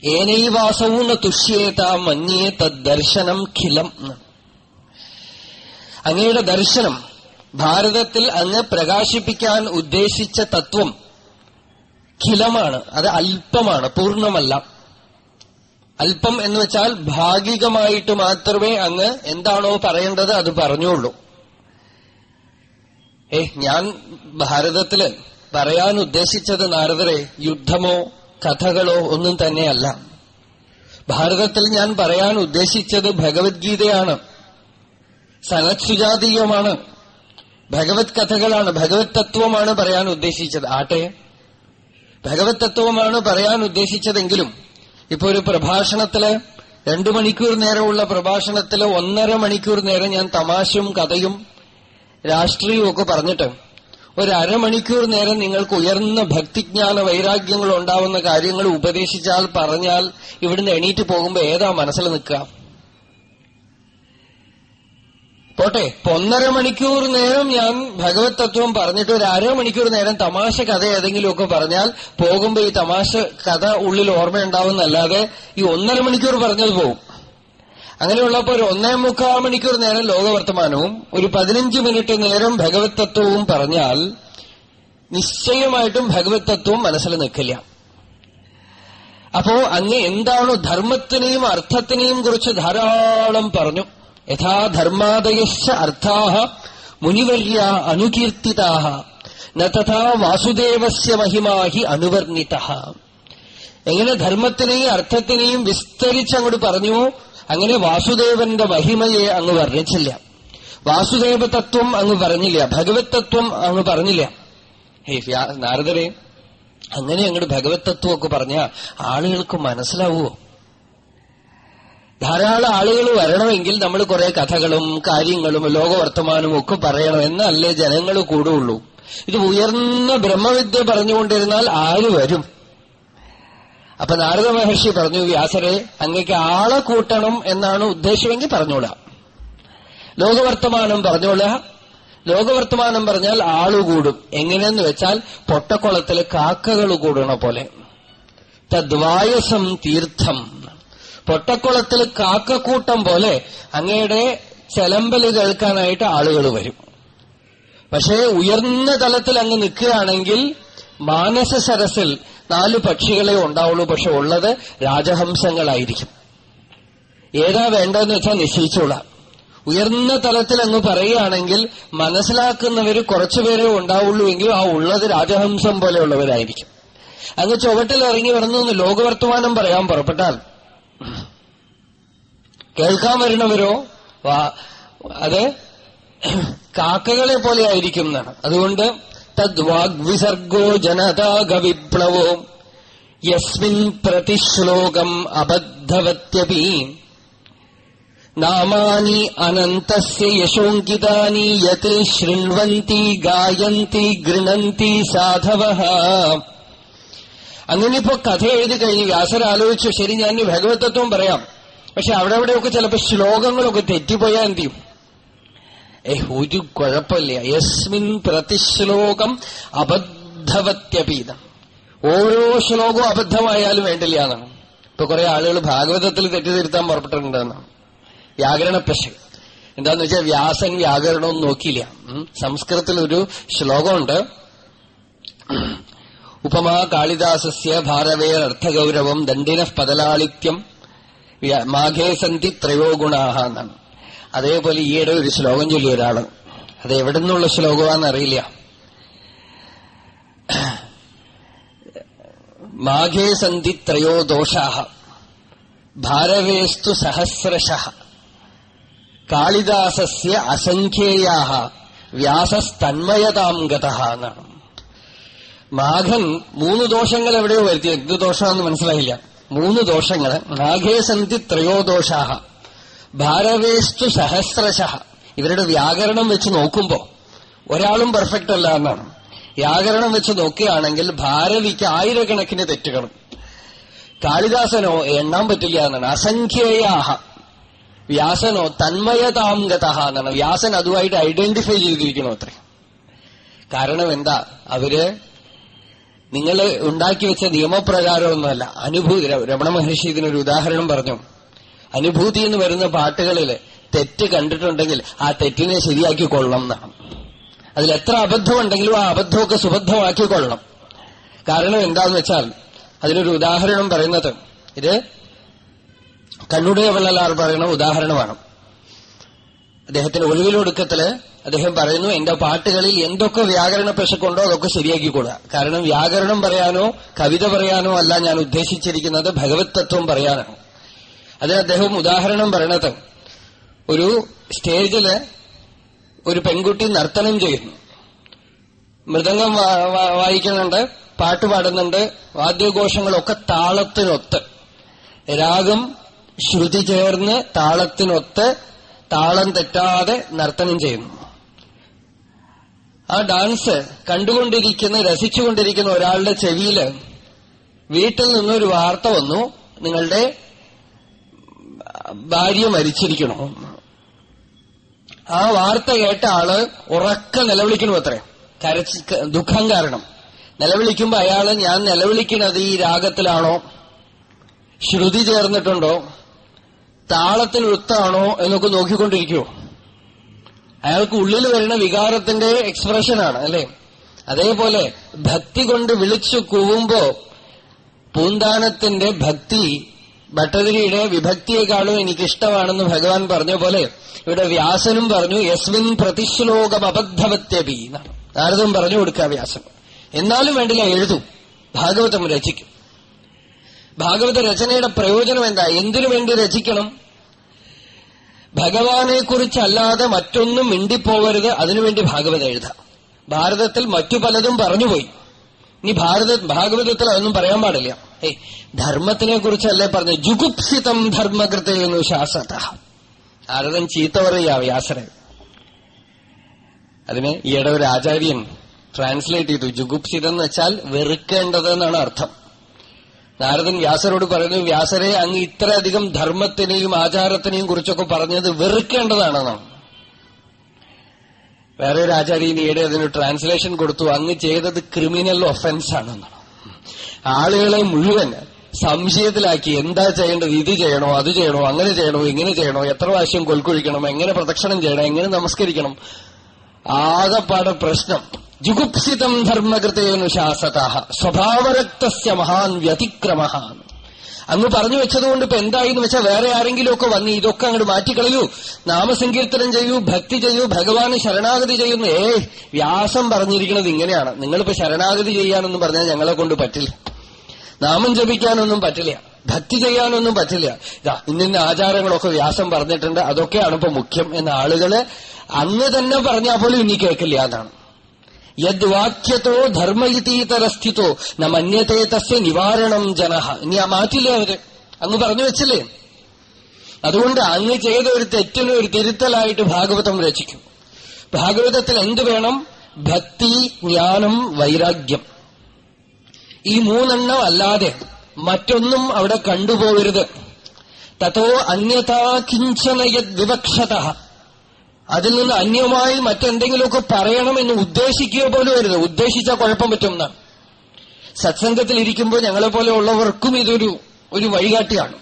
ഏനൈവാസവും തുഷ്യേത മഞ്ഞേ തദ്ദർശനം ഖിലം. അങ്ങയുടെ ദർശനം ഭാരതത്തിൽ അങ്ങ് പ്രകാശിപ്പിക്കാൻ ഉദ്ദേശിച്ച തത്വം ഖിലമാണ്. അത് അല്പമാണ് പൂർണമല്ല. അല്പം എന്ന് വെച്ചാൽ ഭാഗികമായിട്ട് മാത്രമേ അങ്ങ് എന്താണോ പറയേണ്ടത് അത് പറഞ്ഞുള്ളൂ. ഏ ഞാൻ ഭാരതത്തിൽ പറയാൻ ഉദ്ദേശിച്ചത് നാരദരെ യുദ്ധമോ കഥകളോ ഒന്നും തന്നെയല്ല. ഭാരതത്തിൽ ഞാൻ പറയാൻ ഉദ്ദേശിച്ചത് ഭഗവത്ഗീതയാണ്. സനത്സുജാതീയമാണ്. ഭഗവത് കഥകളാണ് ഭഗവത് തത്വമാണ് പറയാൻ ഉദ്ദേശിച്ചത്. ആട്ടെ ഭഗവത് തത്വമാണ് പറയാൻ ഉദ്ദേശിച്ചതെങ്കിലും ഇപ്പൊ ഒരു പ്രഭാഷണത്തിൽ രണ്ടു മണിക്കൂർ നേരമുള്ള പ്രഭാഷണത്തിൽ ഒന്നര മണിക്കൂർ നേരം ഞാൻ തമാശയും കഥയും രാഷ്ട്രീയവും ഒക്കെ പറഞ്ഞിട്ട് ഒരു അരമണിക്കൂർ നേരം നിങ്ങൾക്ക് ഉയർന്ന ഭക്തിജ്ഞാന വൈരാഗ്യങ്ങൾ ഉണ്ടാവുന്ന കാര്യങ്ങൾ ഉപദേശിച്ചാൽ പറഞ്ഞാൽ ഇവിടുന്ന് എണീറ്റ് പോകുമ്പോൾ ഏതാ മനസ്സിൽ നിൽക്കുക? പോട്ടെ ഒന്നര മണിക്കൂർ നേരം ഞാൻ ഭഗവത് തത്വം പറഞ്ഞിട്ട് ഒരു അരമണിക്കൂർ നേരം തമാശ കഥ ഏതെങ്കിലുമൊക്കെ പറഞ്ഞാൽ പോകുമ്പോൾ ഈ തമാശ കഥ ഉള്ളിൽ ഓർമ്മയുണ്ടാവുന്നല്ലാതെ ഈ ഒന്നര മണിക്കൂർ പറഞ്ഞത് പോകും അങ്ങനെയുള്ളപ്പോ ഒരു ഒന്നേ മുക്കാൽ മണിക്കൂർ നേരം ലോകവർത്തമാനവും ഒരു പതിനഞ്ച് മിനിറ്റ് നേരം ഭഗവത് തത്വവും പറഞ്ഞാൽ നിശ്ചയമായിട്ടും ഭഗവത് തത്വം മനസ്സിൽ നിൽക്കില്ല. അപ്പോ അങ്ങ് എന്താണോ ധർമ്മത്തിനെയും അർത്ഥത്തിനെയും കുറിച്ച് ധാരാളം പറഞ്ഞു. യഥാ ധർമാദയശ്ച അർത്ഥാഹ മുനിവർയ അനുകീർത്തിതാഹ. ന തഥാ വാസുദേവസ്യ മഹിമാഹി അനുവർണിത എങ്ങനെ ധർമ്മത്തിനെയും അർത്ഥത്തിനെയും വിസ്തരിച്ചങ്ങോട്ട് പറഞ്ഞു? അങ്ങനെ വാസുദേവന്റെ മഹിമയെ അങ്ങ് വർണിച്ചില്ല. വാസുദേവ തത്വം അങ്ങ് പറഞ്ഞില്ല. ഭഗവത് തത്വം അങ്ങ് പറഞ്ഞില്ല. ഹേ നാരദരെ അങ്ങനെ അങ്ങോട്ട് ഭഗവത് തത്വമൊക്കെ പറഞ്ഞ ആളുകൾക്ക് മനസ്സിലാവുമോ ധാരാളം ആളുകൾ വരണമെങ്കിൽ നമ്മൾ കുറെ കഥകളും കാര്യങ്ങളും ലോകവർത്തമാനവും ഒക്കെ പറയണം എന്നല്ലേ ജനങ്ങൾ കൂടുള്ളൂ. ഇത് ഉയർന്ന ബ്രഹ്മവിദ്യ പറഞ്ഞുകൊണ്ടിരുന്നാൽ ആര് വരും? അപ്പൊ നാരദ മഹർഷി പറഞ്ഞു വ്യാസരെ അങ്ങക്ക് ആളെ കൂട്ടണം എന്നാണ് ഉദ്ദേശമെങ്കിൽ പറഞ്ഞോളാം. ലോകവർത്തമാനം പറഞ്ഞോളാം. ലോകവർത്തമാനം പറഞ്ഞാൽ ആളുകൂടും എങ്ങനെയെന്ന് വെച്ചാൽ പൊട്ടക്കുളത്തിൽ കാക്കകൾ കൂടണ പോലെ. തദ്വായസം തീർത്ഥം. പൊട്ടക്കുളത്തിൽ കാക്കക്കൂട്ടം പോലെ അങ്ങയുടെ ചെലമ്പൽ കേൾക്കാനായിട്ട് ആളുകൾ വരും. പക്ഷേ ഉയർന്ന തലത്തിൽ അങ്ങ് നിൽക്കുകയാണെങ്കിൽ മാനസ സരസിൽ നാല് പക്ഷികളെ ഉണ്ടാവുള്ളൂ. പക്ഷെ ഉള്ളത് രാജഹംസങ്ങളായിരിക്കും. ഏതാ വേണ്ടതെന്ന് വെച്ചാൽ നിശ്ചയിച്ചോളാം. ഉയർന്ന തലത്തിൽ അങ്ങ് പറയുകയാണെങ്കിൽ മനസ്സിലാക്കുന്നവർ കുറച്ചുപേരെ ഉണ്ടാവുള്ളൂ എങ്കിൽ ആ ഉള്ളത് രാജഹംസം പോലെയുള്ളവരായിരിക്കും. അങ്ങ് ചുവട്ടിൽ ഇറങ്ങി വരണമെന്ന് ലോകവർത്തമാനം പറയാൻ പുറപ്പെട്ടാൽ കേൾക്കാൻ വരുന്നവരോ അത്? കാക്കകളെ പോലെ ആയിരിക്കും എന്നാണ്. അതുകൊണ്ട് തദ്വാഗ്വിസർഗോ ജനതാഗ വിപ്ലവോ യസ്മിൻ പ്രതിശ്ലോകം അബദ്ധവത്യപി നാമാനി അനന്തസ്യ യശോങ്കിതാനി യത് ശൃണ്വന്തി ഗായന്തി ഗൃണന്തി സാധവ അങ്ങനെയിപ്പോ കഥ എഴുതി കഴിഞ്ഞ് വ്യാസരാലോചിച്ചു ശരി ഞാൻ ഭഗവതത്വം പറയാം. പക്ഷെ അവിടെ അവിടെയൊക്കെ ചിലപ്പോൾ ശ്ലോകങ്ങളൊക്കെ തെറ്റിപ്പോയാൽ എന്ത് ചെയ്യും? ഒരു കുഴപ്പമില്ല. യസ്മിൻ പ്രതിശ്ലോകം അബദ്ധവത്യപീതം. ഓരോ ശ്ലോകവും അബദ്ധമായാലും വേണ്ടില്ല എന്നാണ്. ഇപ്പൊ കുറെ ആളുകൾ ഭാഗവതത്തിൽ തെറ്റിദ്ധരുത്താൻ പുറപ്പെട്ടിട്ടുണ്ടെന്നാണ്. വ്യാകരണ പ്രശ്നം. എന്താന്ന് വെച്ചാൽ വ്യാസൻ വ്യാകരണവും നോക്കിയില്ല. സംസ്കൃതത്തിൽ ഒരു ശ്ലോകമുണ്ട്. ഉപമാ കാളിദാസസ്യ ഭാരവേർ അർത്ഥഗൗരവം ദണ്ഡിന പതലാളിത്യം മാഘേ സന്ധി ത്രയോ ഗുണാഹ എന്നാണ്. അതേപോലെ ഈയിടെ ഒരു ശ്ലോകം ചൊല്ലിയ ഒരാൾ. അത് എവിടെ നിന്നുള്ള ശ്ലോകമാണെന്നറിയില്ല മാഘേ സന്ധി ത്രയോ ദോഷാഹ. ഭാരവേസ്തു സഹസ്രശ കാളിദാസസ്യ അസംഖ്യേയാഹ. വ്യാസസ്തന്മയതാം ഗത എന്നാണ്. മാഘൻ മൂന്ന് ദോഷങ്ങൾ എവിടെയോ വരുത്തി. എന്ത് ദോഷമാണെന്ന് മനസ്സിലായില്ല. മൂന്ന് ദോഷങ്ങൾ മാഘേ സന്ധി ത്രയോ ദോഷാഹ. ഭാരവേസ്തു സഹസ്രശ. ഇവരുടെ വ്യാകരണം വെച്ച് നോക്കുമ്പോ ഒരാളും പെർഫെക്റ്റ് അല്ല എന്നാണ്. വ്യാകരണം വെച്ച് നോക്കുകയാണെങ്കിൽ ഭാരവിക്ക് ആയിരക്കണക്കിന് തെറ്റുകളും കാളിദാസനോ എണ്ണാൻ പറ്റില്ല എന്നാണ്. അസംഖ്യേയാഹ. വ്യാസനോ തന്മയതാം ഗത എന്നാണ്. വ്യാസൻ അതുമായിട്ട് ഐഡന്റിഫൈ ചെയ്തിരിക്കണോ അത്രേ. കാരണം എന്താ? അവർ നിങ്ങൾ ഉണ്ടാക്കി വെച്ച നിയമപ്രകാരമൊന്നുമല്ല അനുഭൂതി രമണ മഹർഷി ഇതിനൊരു ഉദാഹരണം പറഞ്ഞു. അനുഭൂതി എന്ന് വരുന്ന പാട്ടുകളിൽ തെറ്റ് കണ്ടിട്ടുണ്ടെങ്കിൽ ആ തെറ്റിനെ ശരിയാക്കി കൊള്ളണം എന്നാണ്. അതിൽ എത്ര അബദ്ധമുണ്ടെങ്കിലും ആ അബദ്ധമൊക്കെ സുബദ്ധമാക്കി കൊള്ളണം. കാരണം എന്താന്ന് വെച്ചാൽ അതിനൊരു ഉദാഹരണം പറയുന്നത് ഇത് കണ്ണുടയ വള്ളലാർ പറയുന്ന ഉദാഹരണമാണ്. അദ്ദേഹത്തിന്റെ ഒഴിവിലൊടുക്കത്തിൽ അദ്ദേഹം പറയുന്നു എന്റെ പാട്ടുകളിൽ എന്തൊക്കെ വ്യാകരണ പ്രശക്കുണ്ടോ അതൊക്കെ ശരിയാക്കിക്കൊള്ളുക. കാരണം വ്യാകരണം പറയാനോ കവിത പറയാനോ അല്ല ഞാൻ ഉദ്ദേശിച്ചിരിക്കുന്നത് ഭഗവത് തത്വം പറയാനാണ്. അതിന് അദ്ദേഹം ഉദാഹരണം പറയണത്. ഒരു സ്റ്റേജിൽ ഒരു പെൺകുട്ടി നർത്തനം ചെയ്യുന്നു. മൃദംഗം വായിക്കുന്നുണ്ട് പാട്ട് പാടുന്നുണ്ട് വാദ്യഘോഷങ്ങളൊക്കെ താളത്തിനൊത്ത്. രാഗം ശ്രുതി ചേർന്ന് താളത്തിനൊത്ത് താളം തെറ്റാതെ നർത്തനം ചെയ്യുന്നു. ആ ഡാൻസ് കണ്ടുകൊണ്ടിരിക്കുന്ന രസിച്ചുകൊണ്ടിരിക്കുന്ന ഒരാളുടെ ചെവിയിൽ വീട്ടിൽ നിന്നൊരു വാർത്ത വന്നു. നിങ്ങളുടെ ഭാര്യ മരിച്ചിരിക്കണോ. ആ വാർത്ത കേട്ട ആൾ ഉറക്ക നിലവിളിക്കണു അത്രേ. കരച്ച് ദുഃഖം കാരണം. നിലവിളിക്കുമ്പോ അയാൾ ഞാൻ നിലവിളിക്കണത് ഈ രാഗത്തിലാണോ? ശ്രുതി ചേർന്നിട്ടുണ്ടോ? താളത്തിന് വൃത്താണോ? എന്നൊക്കെ നോക്കിക്കൊണ്ടിരിക്കുവോ. അയാൾക്ക് ഉള്ളിൽ വരുന്ന വികാരത്തിന്റെ എക്സ്പ്രഷനാണ് അല്ലെ? അതേപോലെ ഭക്തി കൊണ്ട് വിളിച്ചു കൂവുമ്പോ പൂന്താനത്തിന്റെ ഭക്തി ഭട്ടതിരിയുടെ വിഭക്തിയെക്കാളും എനിക്കിഷ്ടമാണെന്ന് ഭഗവാൻ പറഞ്ഞ പോലെ ഇവിടെ വ്യാസനും പറഞ്ഞു യസ്മിൻ പ്രതിശ്ലോകം അബദ്ധവത്യബി എന്നാണ്. നാരദം പറഞ്ഞു കൊടുക്കുക വ്യാസം എന്നാലും വേണ്ടില്ല എഴുതും. ഭാഗവതം രചിക്കും. ഭാഗവത രചനയുടെ പ്രയോജനം എന്താ? എന്തിനു വേണ്ടി രചിക്കണം? ഭഗവാനെ കുറിച്ചല്ലാതെ മറ്റൊന്നും മിണ്ടിപ്പോവരുത് അതിനുവേണ്ടി ഭാഗവതം എഴുതാം. ഭാരതത്തിൽ മറ്റു പലതും പറഞ്ഞുപോയി. ഇനി ഭാരത ഭാഗവതത്തിൽ അതൊന്നും പറയാൻ പാടില്ല. ഏയ് ധർമ്മത്തിനെ കുറിച്ചല്ലേ പറഞ്ഞു ജുഗുപ്സിതം ധർമ്മകൃതയെന്നു ശാസത. ആരതൻ ചീത്ത പറയാ വ്യാസരൻ അതിന് ഈയിടെ ഒരു ആചാര്യൻ ട്രാൻസ്ലേറ്റ് ചെയ്തു. ജുഗുപ്സിതം എന്ന് വെച്ചാൽ വെറുക്കേണ്ടത് എന്നാണ് അർത്ഥം. നാരദൻ വ്യാസരോട് പറയുന്നു വ്യാസരെ അങ്ങ് ഇത്രയധികം ധർമ്മത്തിനെയും ആചാരത്തിനെയും കുറിച്ചൊക്കെ പറഞ്ഞത് വെറുക്കേണ്ടതാണെന്നാണ്. വേറെ ഒരു ആചാര്യൻ ഈയിടെ അതിന് ട്രാൻസ്ലേഷൻ കൊടുത്തു. അങ്ങ് ചെയ്തത് ക്രിമിനൽ ഒഫൻസ് ആണെന്നാണ്. ആളുകളെ മുഴുവൻ സംശയത്തിലാക്കി എന്താ ചെയ്യേണ്ടത് ഇത് ചെയ്യണോ അത് ചെയ്യണോ അങ്ങനെ ചെയ്യണോ ഇങ്ങനെ ചെയ്യണോ എത്ര പ്രാവശ്യം കൊൽക്കൊഴിക്കണം എങ്ങനെ പ്രദക്ഷിണം ചെയ്യണം എങ്ങനെ നമസ്കരിക്കണം. ആകപ്പാടെ പ്രശ്നം. ജുഗുപ്സിതം ധർമ്മകൃതയനുശാസത സ്വഭാവരക്ത സ്വഭാവരക്തസ്യ മഹാൻ വ്യതിക്രമ അങ്ങ് പറഞ്ഞു വെച്ചതുകൊണ്ട് ഇപ്പൊ എന്തായി എന്ന് വെച്ചാൽ വേറെ ആരെങ്കിലും ഒക്കെ വന്ന് ഇതൊക്കെ അങ്ങോട്ട് മാറ്റിക്കളയൂ. നാമസങ്കീർത്തനം ചെയ്യൂ ഭക്തി ചെയ്യൂ ഭഗവാന് ശരണാഗതി ചെയ്യുന്നു. ഏ വ്യാസം പറഞ്ഞിരിക്കുന്നത് ഇങ്ങനെയാണ്. നിങ്ങളിപ്പോ ശരണാഗതി ചെയ്യാനൊന്നും പറഞ്ഞാൽ ഞങ്ങളെ കൊണ്ട് പറ്റില്ല. നാമം ജപിക്കാനൊന്നും പറ്റില്ല. ഭക്തി ചെയ്യാനൊന്നും പറ്റില്ല. ഇതാ ഇന്നിന്ന ആചാരങ്ങളൊക്കെ വ്യാസം പറഞ്ഞിട്ടുണ്ട്. അതൊക്കെയാണ് ഇപ്പൊ മുഖ്യം എന്ന ആളുകൾ അന്ന് തന്നെ പറഞ്ഞാൽ പോലും ഇനി കേൾക്കില്ല അതാണ് യദ്വാക്യത്തോ ധർമ്മയിതീതരസ്ഥിതോ ന മന്യത്തെ തസ്യ നിവാരണം ജനഹ. ഇനി ആ മാറ്റില്ലേ അവർ? അങ്ങ് പറഞ്ഞു വെച്ചില്ലേ? അതുകൊണ്ട് അങ്ങ് ചെയ്ത ഒരു തെറ്റിന് ഒരു തിരുത്തലായിട്ട് ഭാഗവതം രചിക്കും. ഭാഗവതത്തിൽ എന്ത് വേണം? ഭക്തി ജ്ഞാനം വൈരാഗ്യം. ഈ മൂന്നെണ്ണം അല്ലാതെ മറ്റൊന്നും അവിടെ കണ്ടുപോകരുത്. തത്തോ അന്യതാ കിഞ്ചന വിവക്ഷത. അതിൽ നിന്ന് അന്യമായി മറ്റെന്തെങ്കിലുമൊക്കെ പറയണമെന്ന് ഉദ്ദേശിക്കുക പോലും വരുത് ഉദ്ദേശിച്ചാൽ കുഴപ്പം പറ്റുമെന്നാണ് സത്സംഗത്തിൽ ഇരിക്കുമ്പോൾ ഞങ്ങളെ പോലെ ഉള്ളവർക്കും ഇതൊരു ഒരു വഴികാട്ടിയാണ്.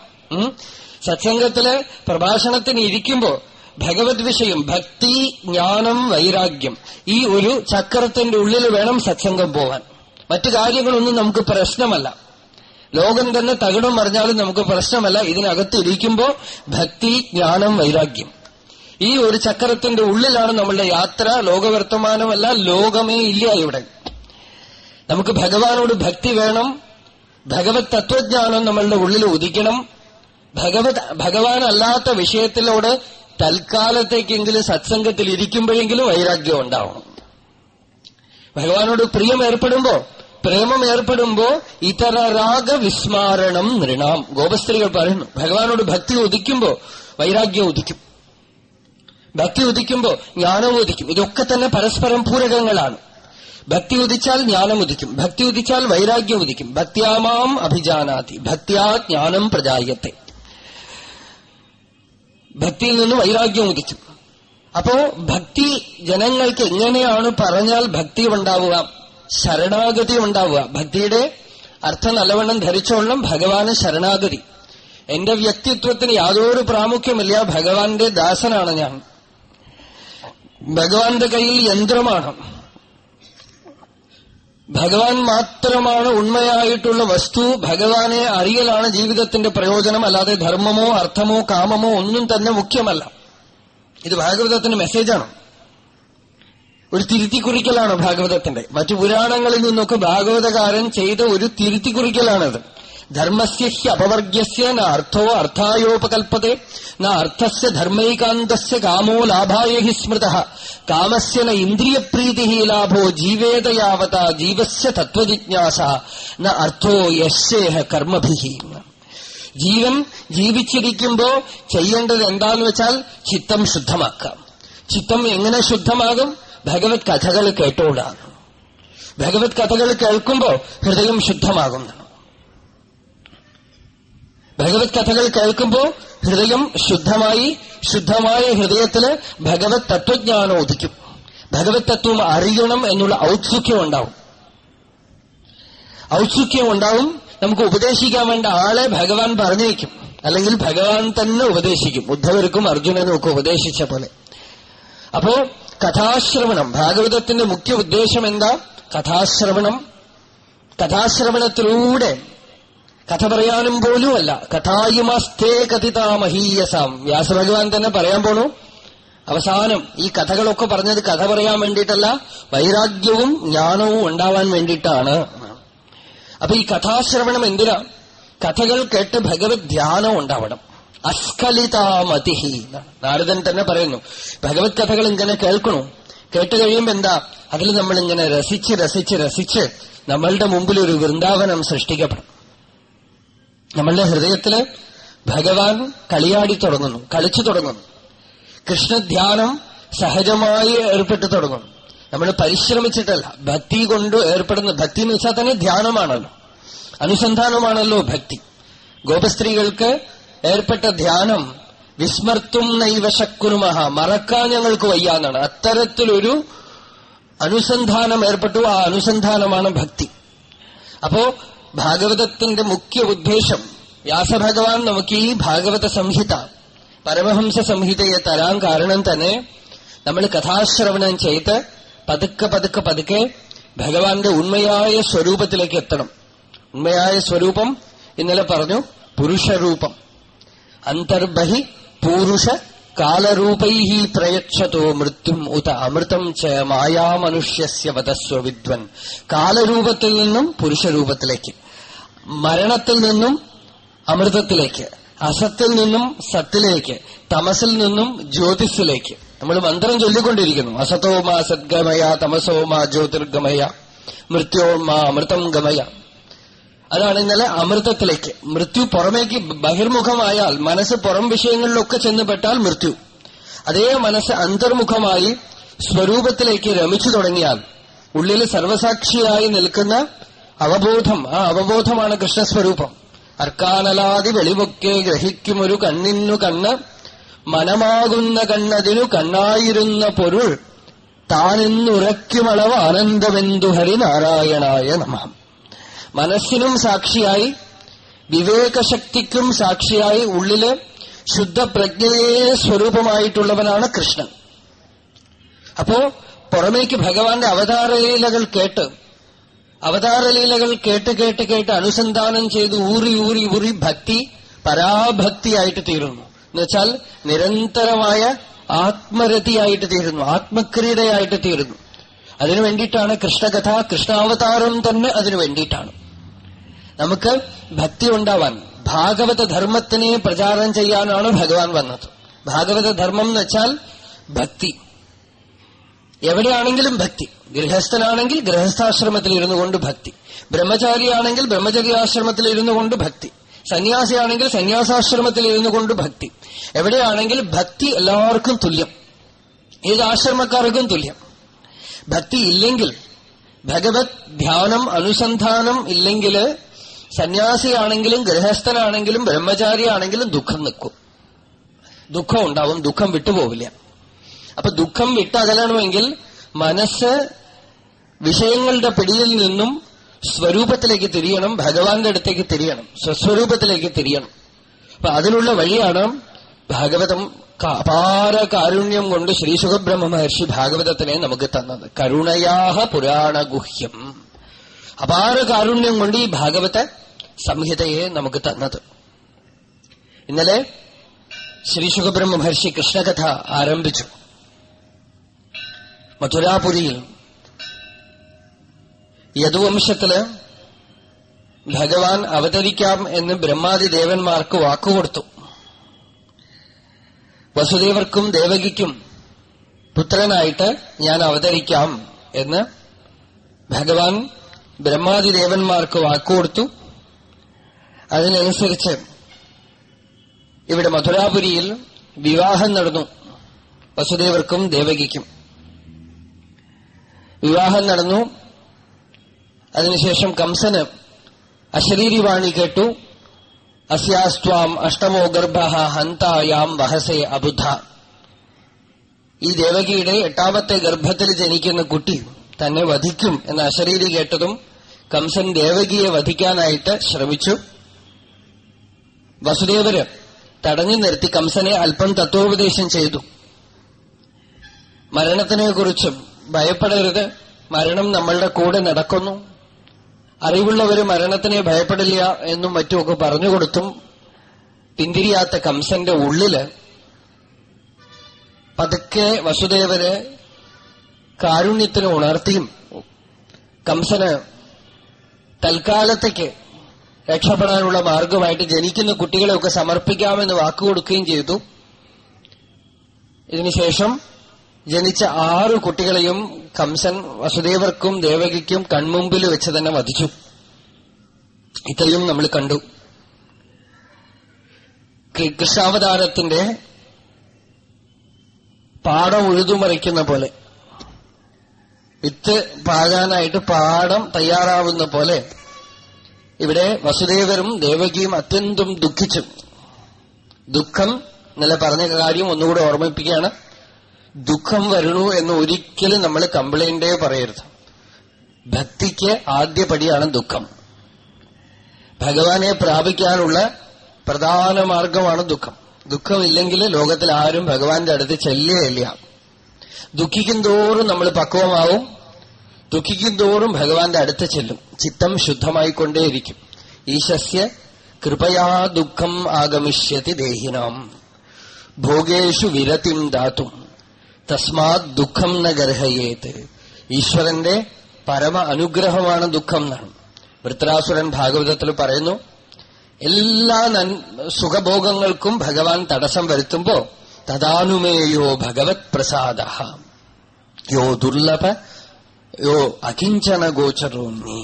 സത്സംഗത്തിൽ പ്രഭാഷണത്തിന് ഇരിക്കുമ്പോൾ ഭഗവത് വിഷയം ഭക്തി ജ്ഞാനം വൈരാഗ്യം ഈ ഒരു ചക്രത്തിന്റെ ഉള്ളിൽ വേണം സത്സംഗം പോവാൻ. മറ്റു കാര്യങ്ങളൊന്നും നമുക്ക് പ്രശ്നമല്ല. ലോകം തന്നെ തകിടം മറിഞ്ഞാലും നമുക്ക് പ്രശ്നമല്ല. ഇതിനകത്ത് ഇരിക്കുമ്പോൾ ഭക്തി ജ്ഞാനം വൈരാഗ്യം. ഈ ഒരു ചക്രത്തിന്റെ ഉള്ളിലാണ് നമ്മളുടെ യാത്ര. ലോകവർത്തമാനമല്ല ലോകമേ ഇല്ല ഇവിടെ. നമുക്ക് ഭഗവാനോട് ഭക്തി വേണം. ഭഗവത് തത്വജ്ഞാനം നമ്മളുടെ ഉള്ളിൽ ഉദിക്കണം. ഭഗവത് ഭഗവാനല്ലാത്ത വിഷയത്തിലോട് തൽക്കാലത്തേക്കെങ്കിലും സത്സംഗത്തിൽ ഇരിക്കുമ്പോഴെങ്കിലും വൈരാഗ്യം ഉണ്ടാവണം. ഭഗവാനോട് പ്രിയം ഏർപ്പെടുമ്പോ പ്രേമം ഏർപ്പെടുമ്പോ ഇതര രാഗ വിസ്മാരണം നൃണാം. ഗോപസ്ത്രീകൾ പറയുന്നു ഭഗവാനോട് ഭക്തി ഉദിക്കുമ്പോ വൈരാഗ്യം ഉദിക്കും. ഭക്തി ഉദിക്കുമ്പോ ജ്ഞാനം ഉദിക്കും. ഇതൊക്കെ തന്നെ പരസ്പരം പൂരകങ്ങളാണ്. ഭക്തി ഉദിച്ചാൽ ജ്ഞാനം ഉദിക്കും. ഭക്തി ഉദിച്ചാൽ വൈരാഗ്യം ഉദിക്കും. ഭക്തിയാമാം അഭിജാനാതി. ഭക്തിയാ ജ്ഞാനം പ്രജായത്തെ. ഭക്തിയിൽ നിന്ന് വൈരാഗ്യം ഉദിക്കും. അപ്പോ ഭക്തി ജനങ്ങൾക്ക് എങ്ങനെയാണ് പറഞ്ഞാൽ ഭക്തി ഉണ്ടാവുക ശരണാഗതി ഉണ്ടാവുക. ഭക്തിയുടെ അർത്ഥം നല്ലവണ്ണം ധരിച്ചോളണം ഭഗവാന് ശരണാഗതി. എന്റെ വ്യക്തിത്വത്തിന് യാതൊരു പ്രാമുഖ്യമില്ല ഭഗവാന്റെ ദാസനാണ് ഞാൻ. ഭഗവാന്റെ കയ്യിൽ യന്ത്രമാണ്. ഭഗവാൻ മാത്രമാണ് ഉണ്മയായിട്ടുള്ള വസ്തു ഭഗവാനെ അറിയലാണ് ജീവിതത്തിന്റെ പ്രയോജനം അല്ലാതെ ധർമ്മമോ അർത്ഥമോ കാമമോ ഒന്നും തന്നെ മുഖ്യമല്ല. ഇത് ഭാഗവതത്തിന്റെ മെസ്സേജാണ് ഒരു തിരുത്തിക്കുറിക്കലാണ് ഭാഗവതത്തിന്റെ. മറ്റു പുരാണങ്ങളിൽ നിന്നൊക്കെ ഭാഗവതകാരൻ ചെയ്ത ഒരു തിരുത്തിക്കുറിക്കലാണത്. ധർമ്മസ്യ അപവർഗ്യസ്യ അർത്ഥോ അർത്ഥായോപകൽപ്പത്തെ ന അർത്ഥസ്യ ധർമ്മൈകാന്തസ്യ കാമോ ലാഭായ ഹി സ്മൃത കാമസ്യ ന ഇന്ദ്രിയപ്രീതി ലാഭോ ജീവേതയാവത ജീവസ്യ തത്വജിജ്ഞാസ ന അർത്ഥോ യശേഹ കർമ്മഭി ജീവൻ ജീവിച്ചിരിക്കുമ്പോൾ ചെയ്യേണ്ടത് എന്താന്ന് വെച്ചാൽ ചിത്തം ശുദ്ധമാക്കാം. ചിത്തം എങ്ങനെ ശുദ്ധമാകും? ഭഗവത് കഥകൾ കേട്ടോടാണ് ഭഗവത് കഥകൾ കേൾക്കുമ്പോൾ ഹൃദയം ശുദ്ധമാകും ഭഗവത് കഥകൾ കേൾക്കുമ്പോൾ ഹൃദയം ശുദ്ധമായി ശുദ്ധമായ ഹൃദയത്തിൽ ഭഗവത് തത്വജ്ഞാനം ഉദിക്കും. ഭഗവത് തത്വം അറിയണം എന്നുള്ള ഔത്സുഖ്യം ഉണ്ടാവും. ഔത്സുഖ്യം ഉണ്ടാവും നമുക്ക് ഉപദേശിക്കാൻ വേണ്ട ആളെ ഭഗവാൻ പറഞ്ഞു വയ്ക്കും അല്ലെങ്കിൽ ഭഗവാൻ തന്നെ ഉപദേശിക്കും. ഉദ്ധവർക്കും അർജുനനും ഒക്കെ ഉപദേശിച്ച പോലെ. അപ്പോ കഥാശ്രവണം ഭാഗവതത്തിന്റെ മുഖ്യ ഉദ്ദേശം എന്താ? കഥാശ്രവണം. കഥാശ്രവണത്തിലൂടെ കഥ പറയാനും പോലുമല്ല. കഥായുമസ്തേ കഥിതാമഹീയസാം. വ്യാസഭഗവാൻ തന്നെ പറയാൻ പോണു. അവസാനം ഈ കഥകളൊക്കെ പറഞ്ഞത് കഥ പറയാൻ വേണ്ടിയിട്ടല്ല വൈരാഗ്യവും ജ്ഞാനവും ഉണ്ടാവാൻ വേണ്ടിയിട്ടാണ്. അപ്പൊ ഈ കഥാശ്രവണം എന്തിനാ? കഥകൾ കേട്ട് ഭഗവത് ധ്യാനം ഉണ്ടാവണം. അസ്ഖലിതാമതിഹി നാരദൻ തന്നെ പറയുന്നു ഭഗവത് കഥകൾ ഇങ്ങനെ കേൾക്കണു. കേട്ട് കഴിയുമ്പോ എന്താ? അതിൽ നമ്മൾ ഇങ്ങനെ രസിച്ച് രസിച്ച് രസിച്ച് നമ്മളുടെ മുമ്പിൽ ഒരു വൃന്ദാവനം സൃഷ്ടിക്കപ്പെടും. നമ്മളുടെ ഹൃദയത്തിൽ ഭഗവാൻ കളിയാടി തുടങ്ങുന്നു കളിച്ചു തുടങ്ങുന്നു. കൃഷ്ണധ്യാനം സഹജമായി ഏർപ്പെട്ടു തുടങ്ങുന്നു. നമ്മൾ പരിശ്രമിച്ചിട്ടല്ല. ഭക്തി കൊണ്ട് ഏർപ്പെടുന്ന ഭക്തി എന്ന് വെച്ചാൽ തന്നെ ധ്യാനമാണല്ലോ. അനുസന്ധാനമാണല്ലോ ഭക്തി. ഗോപസ്ത്രീകൾക്ക് ഏർപ്പെട്ട ധ്യാനം വിസ്മർത്തും നൈവ ശക്കുനുമഹ മറക്കാൻ ഞങ്ങൾക്ക് വയ്യാന്നാണ് അത്തരത്തിലൊരു അനുസന്ധാനം ഏർപ്പെട്ടു. ആ അനുസന്ധാനമാണ് ഭക്തി. അപ്പോ ഭാഗവതത്തിന്റെ മുഖ്യ ഉദ്ദേശം വ്യാസഭഗവാൻ നമുക്ക് ഈ ഭാഗവത സംഹിത പരമഹംസ സംഹിതയെ തരാൻ കാരണം തന്നെ നമ്മൾ കഥാശ്രവണം ചെയ്ത് പതുക്കെ പതുക്കെ പതുക്കെ ഭഗവാന്റെ ഉണ്മയായ സ്വരൂപത്തിലേക്ക് എത്തണം. ഉണ്മയായ സ്വരൂപം ഇന്നലെ പറഞ്ഞു പുരുഷരൂപം. അന്തർബഹി പൂരുഷ കാലരൂപൈ പ്രയക്ഷതോ മൃത്യും ഉത അമൃതം ച മായാമനുഷ്യസ്യ വധസ്വ വിദ്വൻ. കാലരൂപത്തിൽ നിന്നും പുരുഷരൂപത്തിലേക്ക് മരണത്തിൽ നിന്നും അമൃതത്തിലേക്ക് അസത്തിൽ നിന്നും സത്തിലേക്ക് തമസിൽ നിന്നും ജ്യോതിസിലേക്ക് നമ്മൾ മന്ത്രം ചൊല്ലിക്കൊണ്ടിരിക്കുന്നു. അസതോമാ സദ്ഗമയ തമസോമ ജ്യോതിർഗമയ മൃത്യോമാ അമൃതം ഗമയ. അതാണ് ഇന്നലെ അമൃതത്തിലേക്ക്. മൃത്യു പുറമേക്ക് ബഹിർമുഖമായാൽ മനസ്സ് പുറം വിഷയങ്ങളിലൊക്കെ ചെന്നുപെട്ടാൽ മൃത്യു. അതേ മനസ്സ് അന്തർമുഖമായി സ്വരൂപത്തിലേക്ക് രമിച്ചു തുടങ്ങിയാൽ ഉള്ളിൽ സർവസാക്ഷിയായി നിൽക്കുന്ന അവബോധം ആ അവബോധമാണ് കൃഷ്ണസ്വരൂപം. അർക്കാനലാതി വെളിവൊക്കെ ഗ്രഹിക്കുമൊരു കണ്ണിന്നു കണ്ണ് മനമാകുന്ന കണ്ണതിനു കണ്ണായിരുന്ന പൊരുൾ താനെന്നുറയ്ക്കുമളവ് ആനന്ദമെന്തു ഹരിനാരായണായ നമ. മനസ്സിനും സാക്ഷിയായി വിവേകശക്തിക്കും സാക്ഷിയായി ഉള്ളിൽ ശുദ്ധപ്രജ്ഞയെ സ്വരൂപമായിട്ടുള്ളവനാണ് കൃഷ്ണൻ. അപ്പോ പുറമേക്ക് ഭഗവാന്റെ അവതാരലീലകൾ കേട്ട് അവതാരലീലകൾ കേട്ട് കേട്ട് കേട്ട് അനുസന്ധാനം ചെയ്ത് ഊറി ഊറി ഊറി ഭക്തി പരാഭക്തിയായിട്ട് തീരുന്നു. എന്നുവെച്ചാൽ നിരന്തരമായ ആത്മരതിയായിട്ട് തീരുന്നു ആത്മക്രീഡയായിട്ട് തീരുന്നു. അതിനു വേണ്ടിയിട്ടാണ് കൃഷ്ണകഥ കൃഷ്ണാവതാരം തന്നെ അതിനു വേണ്ടിയിട്ടാണ്. നമുക്ക് ഭക്തി ഉണ്ടാവാൻ ഭാഗവത ധർമ്മത്തിനെ പ്രചാരം ചെയ്യാനാണ് ഭഗവാൻ വന്നത്. ഭാഗവത ധർമ്മം എന്ന് വെച്ചാൽ ഭക്തി. എവിടെയാണെങ്കിലും ഭക്തി. ഗൃഹസ്ഥനാണെങ്കിൽ ഗൃഹസ്ഥാശ്രമത്തിൽ ഇരുന്നു കൊണ്ട് ഭക്തി. ബ്രഹ്മചാരിയാണെങ്കിൽ ബ്രഹ്മചര്യാശ്രമത്തിൽ ഇരുന്നു കൊണ്ട് ഭക്തി. സന്യാസിയാണെങ്കിൽ സന്യാസാശ്രമത്തിൽ ഇരുന്നു കൊണ്ട് ഭക്തി. എവിടെയാണെങ്കിൽ ഭക്തി എല്ലാവർക്കും തുല്യം. ഏത് ആശ്രമക്കാർക്കും തുല്യം. ഭക്തി ഇല്ലെങ്കിൽ ഭഗവത് ധ്യാനം അനുസന്ധാനം ഇല്ലെങ്കിൽ സന്യാസിയാണെങ്കിലും ഗൃഹസ്ഥനാണെങ്കിലും ബ്രഹ്മചാരിയാണെങ്കിലും ദുഃഖം നിൽക്കും. ദുഃഖം ഉണ്ടാവും ദുഃഖം വിട്ടുപോവില്ല. അപ്പൊ ദുഃഖം വിട്ടകലണമെങ്കിൽ മനസ്സ് വിഷയങ്ങളുടെ പിടിയിൽ നിന്നും സ്വരൂപത്തിലേക്ക് തിരിയണം ഭഗവാന്റെ അടുത്തേക്ക് തിരിയണം സ്വസ്വരൂപത്തിലേക്ക് തിരിയണം. അപ്പൊ അതിനുള്ള വഴിയാണ് ഭാഗവതം അപാര കാരുണ്യം കൊണ്ട് ശ്രീ സുഖബ്രഹ്മ മഹർഷി ഭാഗവതത്തിനെ നമുക്ക് തന്നത്. കരുണയാഹ പുരാണ ഗുഹ്യം അപാര കാരുണ്യം കൊണ്ട് ഈ ഭാഗവത സംഹിതയെ നമുക്ക് തന്നത്. ഇന്നലെ ശ്രീ സുഖബ്രഹ്മ മഹർഷി കൃഷ്ണകഥ ആരംഭിച്ചു. മഥുരാപുരിയിൽ യദുവംശത്തിൽ ഭഗവാൻ അവതരിക്കാം എന്ന് ബ്രഹ്മാദി ദേവന്മാർക്ക് വാക്കുകൊടുത്തു. വസുദേവർക്കും ദേവകിക്കും പുത്രനായിട്ട് ഞാൻ അവതരിക്കാം എന്ന് ഭഗവാൻ ബ്രഹ്മാദി ദേവന്മാർക്ക് വാക്കുകൊടുത്തു. അതിനനുസരിച്ച് ഇവിടെ മധുരാപുരിയിൽ വിവാഹം നടന്നു വസുദേവർക്കും ദേവകിക്കും. വിവാഹം നടന്നു അതിനുശേഷം കംസന് അശരീരിവാണി കേട്ടു. അസ്യാസ്വാം അഷ്ടമോ ഗർഭ ഹന്തായാം വഹസേ അബുദ്ധ. ഈ ദേവകിയുടെ എട്ടാമത്തെ ഗർഭത്തിൽ ജനിക്കുന്ന കുട്ടി തന്നെ വധിക്കും എന്ന അശരീരി കേട്ടതും കംസൻ ദേവകിയെ വധിക്കാനായിട്ട് ശ്രമിച്ചു. വസുദേവര് തടഞ്ഞു നിർത്തി കംസനെ അല്പം തത്വോപദേശം ചെയ്തു. മരണത്തിനെക്കുറിച്ചും ഭയപ്പെടരുത്. മരണം നമ്മളുടെ കൂടെ നടക്കുന്നു. അറിവുള്ളവര് മരണത്തിനെ ഭയപ്പെടില്ല എന്നും മറ്റുമൊക്കെ പറഞ്ഞുകൊടുത്തും പിന്തിരിയാത്ത കംസന്റെ ഉള്ളിൽ പതുക്കെ വസുദേവര് കാരുണ്യത്തിന് ഉണർത്തിയും കംസന് തൽക്കാലത്തേക്ക് രക്ഷപ്പെടാനുള്ള മാർഗമായിട്ട് ജനിക്കുന്ന കുട്ടികളെയൊക്കെ സമർപ്പിക്കാമെന്ന് വാക്കുകൊടുക്കുകയും ചെയ്തു. ഇതിനുശേഷം ജനിച്ച ആറു കുട്ടികളെയും കംസൻ വസുദേവർക്കും ദേവകിക്കും കൺമുമ്പിൽ വെച്ച് തന്നെ വധിച്ചു. ഇത്രയും നമ്മൾ കണ്ടു. കൃഷ്ണാവതാരത്തിന്റെ പാടം ഉഴുതുമറിക്കുന്ന പോലെ വിത്ത് പാകാനായിട്ട് പാടം തയ്യാറാവുന്ന പോലെ ഇവിടെ വസുദേവരും ദേവകിയും അത്യന്തം ദുഃഖിച്ചു. ദുഃഖം ഇന്നലെ പറഞ്ഞ കാര്യം ഒന്നുകൂടെ ഓർമ്മിപ്പിക്കുകയാണ്. ദുഃഖം വരണു എന്ന് ഒരിക്കലും നമ്മൾ കംപ്ലൈന്റേ പറയരുത്. ഭക്തിക്ക് ആദ്യപടിയാണ് ദുഃഖം. ഭഗവാനെ പ്രാപിക്കാനുള്ള പ്രധാന മാർഗമാണ് ദുഃഖം. ദുഃഖമില്ലെങ്കിൽ ലോകത്തിൽ ആരും ഭഗവാന്റെ അടുത്ത് ചെല്ലുകയില്ല. ദുഃഖിക്കും തോറും നമ്മൾ പക്വമാവും. ദുഃഖിക്കും തോറും ഭഗവാന്റെ അടുത്ത് ചെല്ലും. ചിത്തം ശുദ്ധമായിക്കൊണ്ടേയിരിക്കും. ഈശസ്യ കൃപയാ ദുഃഖം ആഗമിഷ്യതി ദേഹിനാം. ഭോഗേഷു വിരതിം ദാത്തും തസ്മാത് ദുഃഖം ന ഗർഹയേത്. ഈശ്വരന്റെ പരമ അനുഗ്രഹമാണ് ദുഃഖം എന്നാണ് വൃത്രാസുരൻ ഭാഗവതത്തിൽ പറയുന്നു എല്ലാ സുഖഭോഗങ്ങൾക്കും ഭഗവാൻ തടസ്സം വരുത്തുമ്പോ തദാനുമേയോ ഭഗവത് പ്രസാദ യോ ദുർലഭ യോ അകിഞ്ചന ഗോചരോന്നി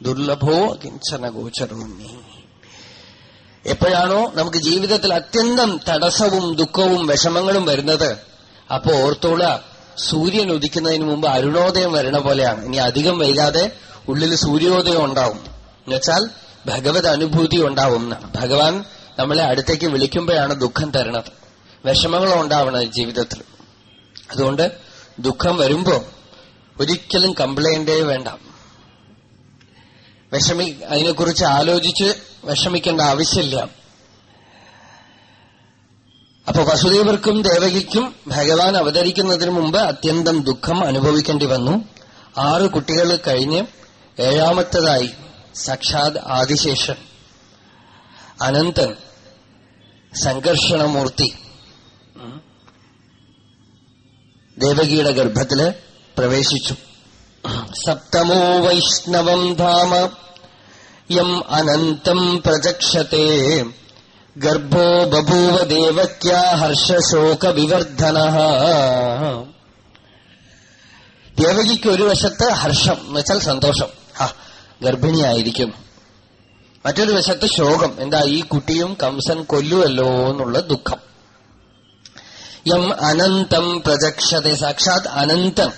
ദുർലഭോ അകിഞ്ചന ഗോചരോന്നി എപ്പോഴാണോ നമുക്ക് ജീവിതത്തിൽ അത്യന്തം തടസ്സവും ദുഃഖവും വിഷമങ്ങളും വരുന്നത് അപ്പോ ഓർത്തോള സൂര്യൻ ഉദിക്കുന്നതിന് മുമ്പ് അരുണോദയം വരണ പോലെയാണ്. ഇനി അധികം വൈകാതെ ഉള്ളിൽ സൂര്യോദയം ഉണ്ടാവും. എന്നുവെച്ചാൽ ഭഗവത് അനുഭൂതി ഉണ്ടാവും എന്നാണ്. ഭഗവാൻ നമ്മളെ അടുത്തേക്ക് വിളിക്കുമ്പോഴാണ് ദുഃഖം തരണത്. വിഷമങ്ങൾ ഉണ്ടാവണം ജീവിതത്തിൽ. അതുകൊണ്ട് ദുഃഖം വരുമ്പോ ഒരിക്കലും കംപ്ലൈന്റേ വേണ്ട. വിഷമി അതിനെക്കുറിച്ച് ആലോചിച്ച് വിഷമിക്കേണ്ട ആവശ്യമില്ല. അപ്പൊ വസുദേവർക്കും ദേവകിക്കും ഭഗവാൻ അവതരിക്കുന്നതിന് മുമ്പ് അത്യന്തം ദുഃഖം അനുഭവിക്കേണ്ടി വന്നു. ആറ് കുട്ടികൾ കഴിഞ്ഞ് ഏഴാമത്തതായി സാക്ഷാത് ആദിശേഷൻ അനന്തൻ സംഘർഷണമൂർത്തി ദേവകിയുടെ ഗർഭത്തിൽ പ്രവേശിച്ചു. സപ്തമോ വൈഷ്ണവം ധാമ യം അനന്തം പ്രചക്ഷത്തെ ഗർഭോ ബഭൂവ ദേവക്യ ഹർഷശോക വിവർദ്ധന ദേവകിക്ക് ഒരു വശത്ത് ഹർഷം എന്ന് വെച്ചാൽ സന്തോഷം. ആ ഗർഭിണിയായിരിക്കും. മറ്റൊരു വശത്ത് ശോകം. എന്താ ഈ കുട്ടിയും കംസൻ കൊല്ലുവല്ലോ എന്നുള്ള ദുഃഖം. യം അനന്തം പ്രചക്ഷത സാക്ഷാത് അനന്തം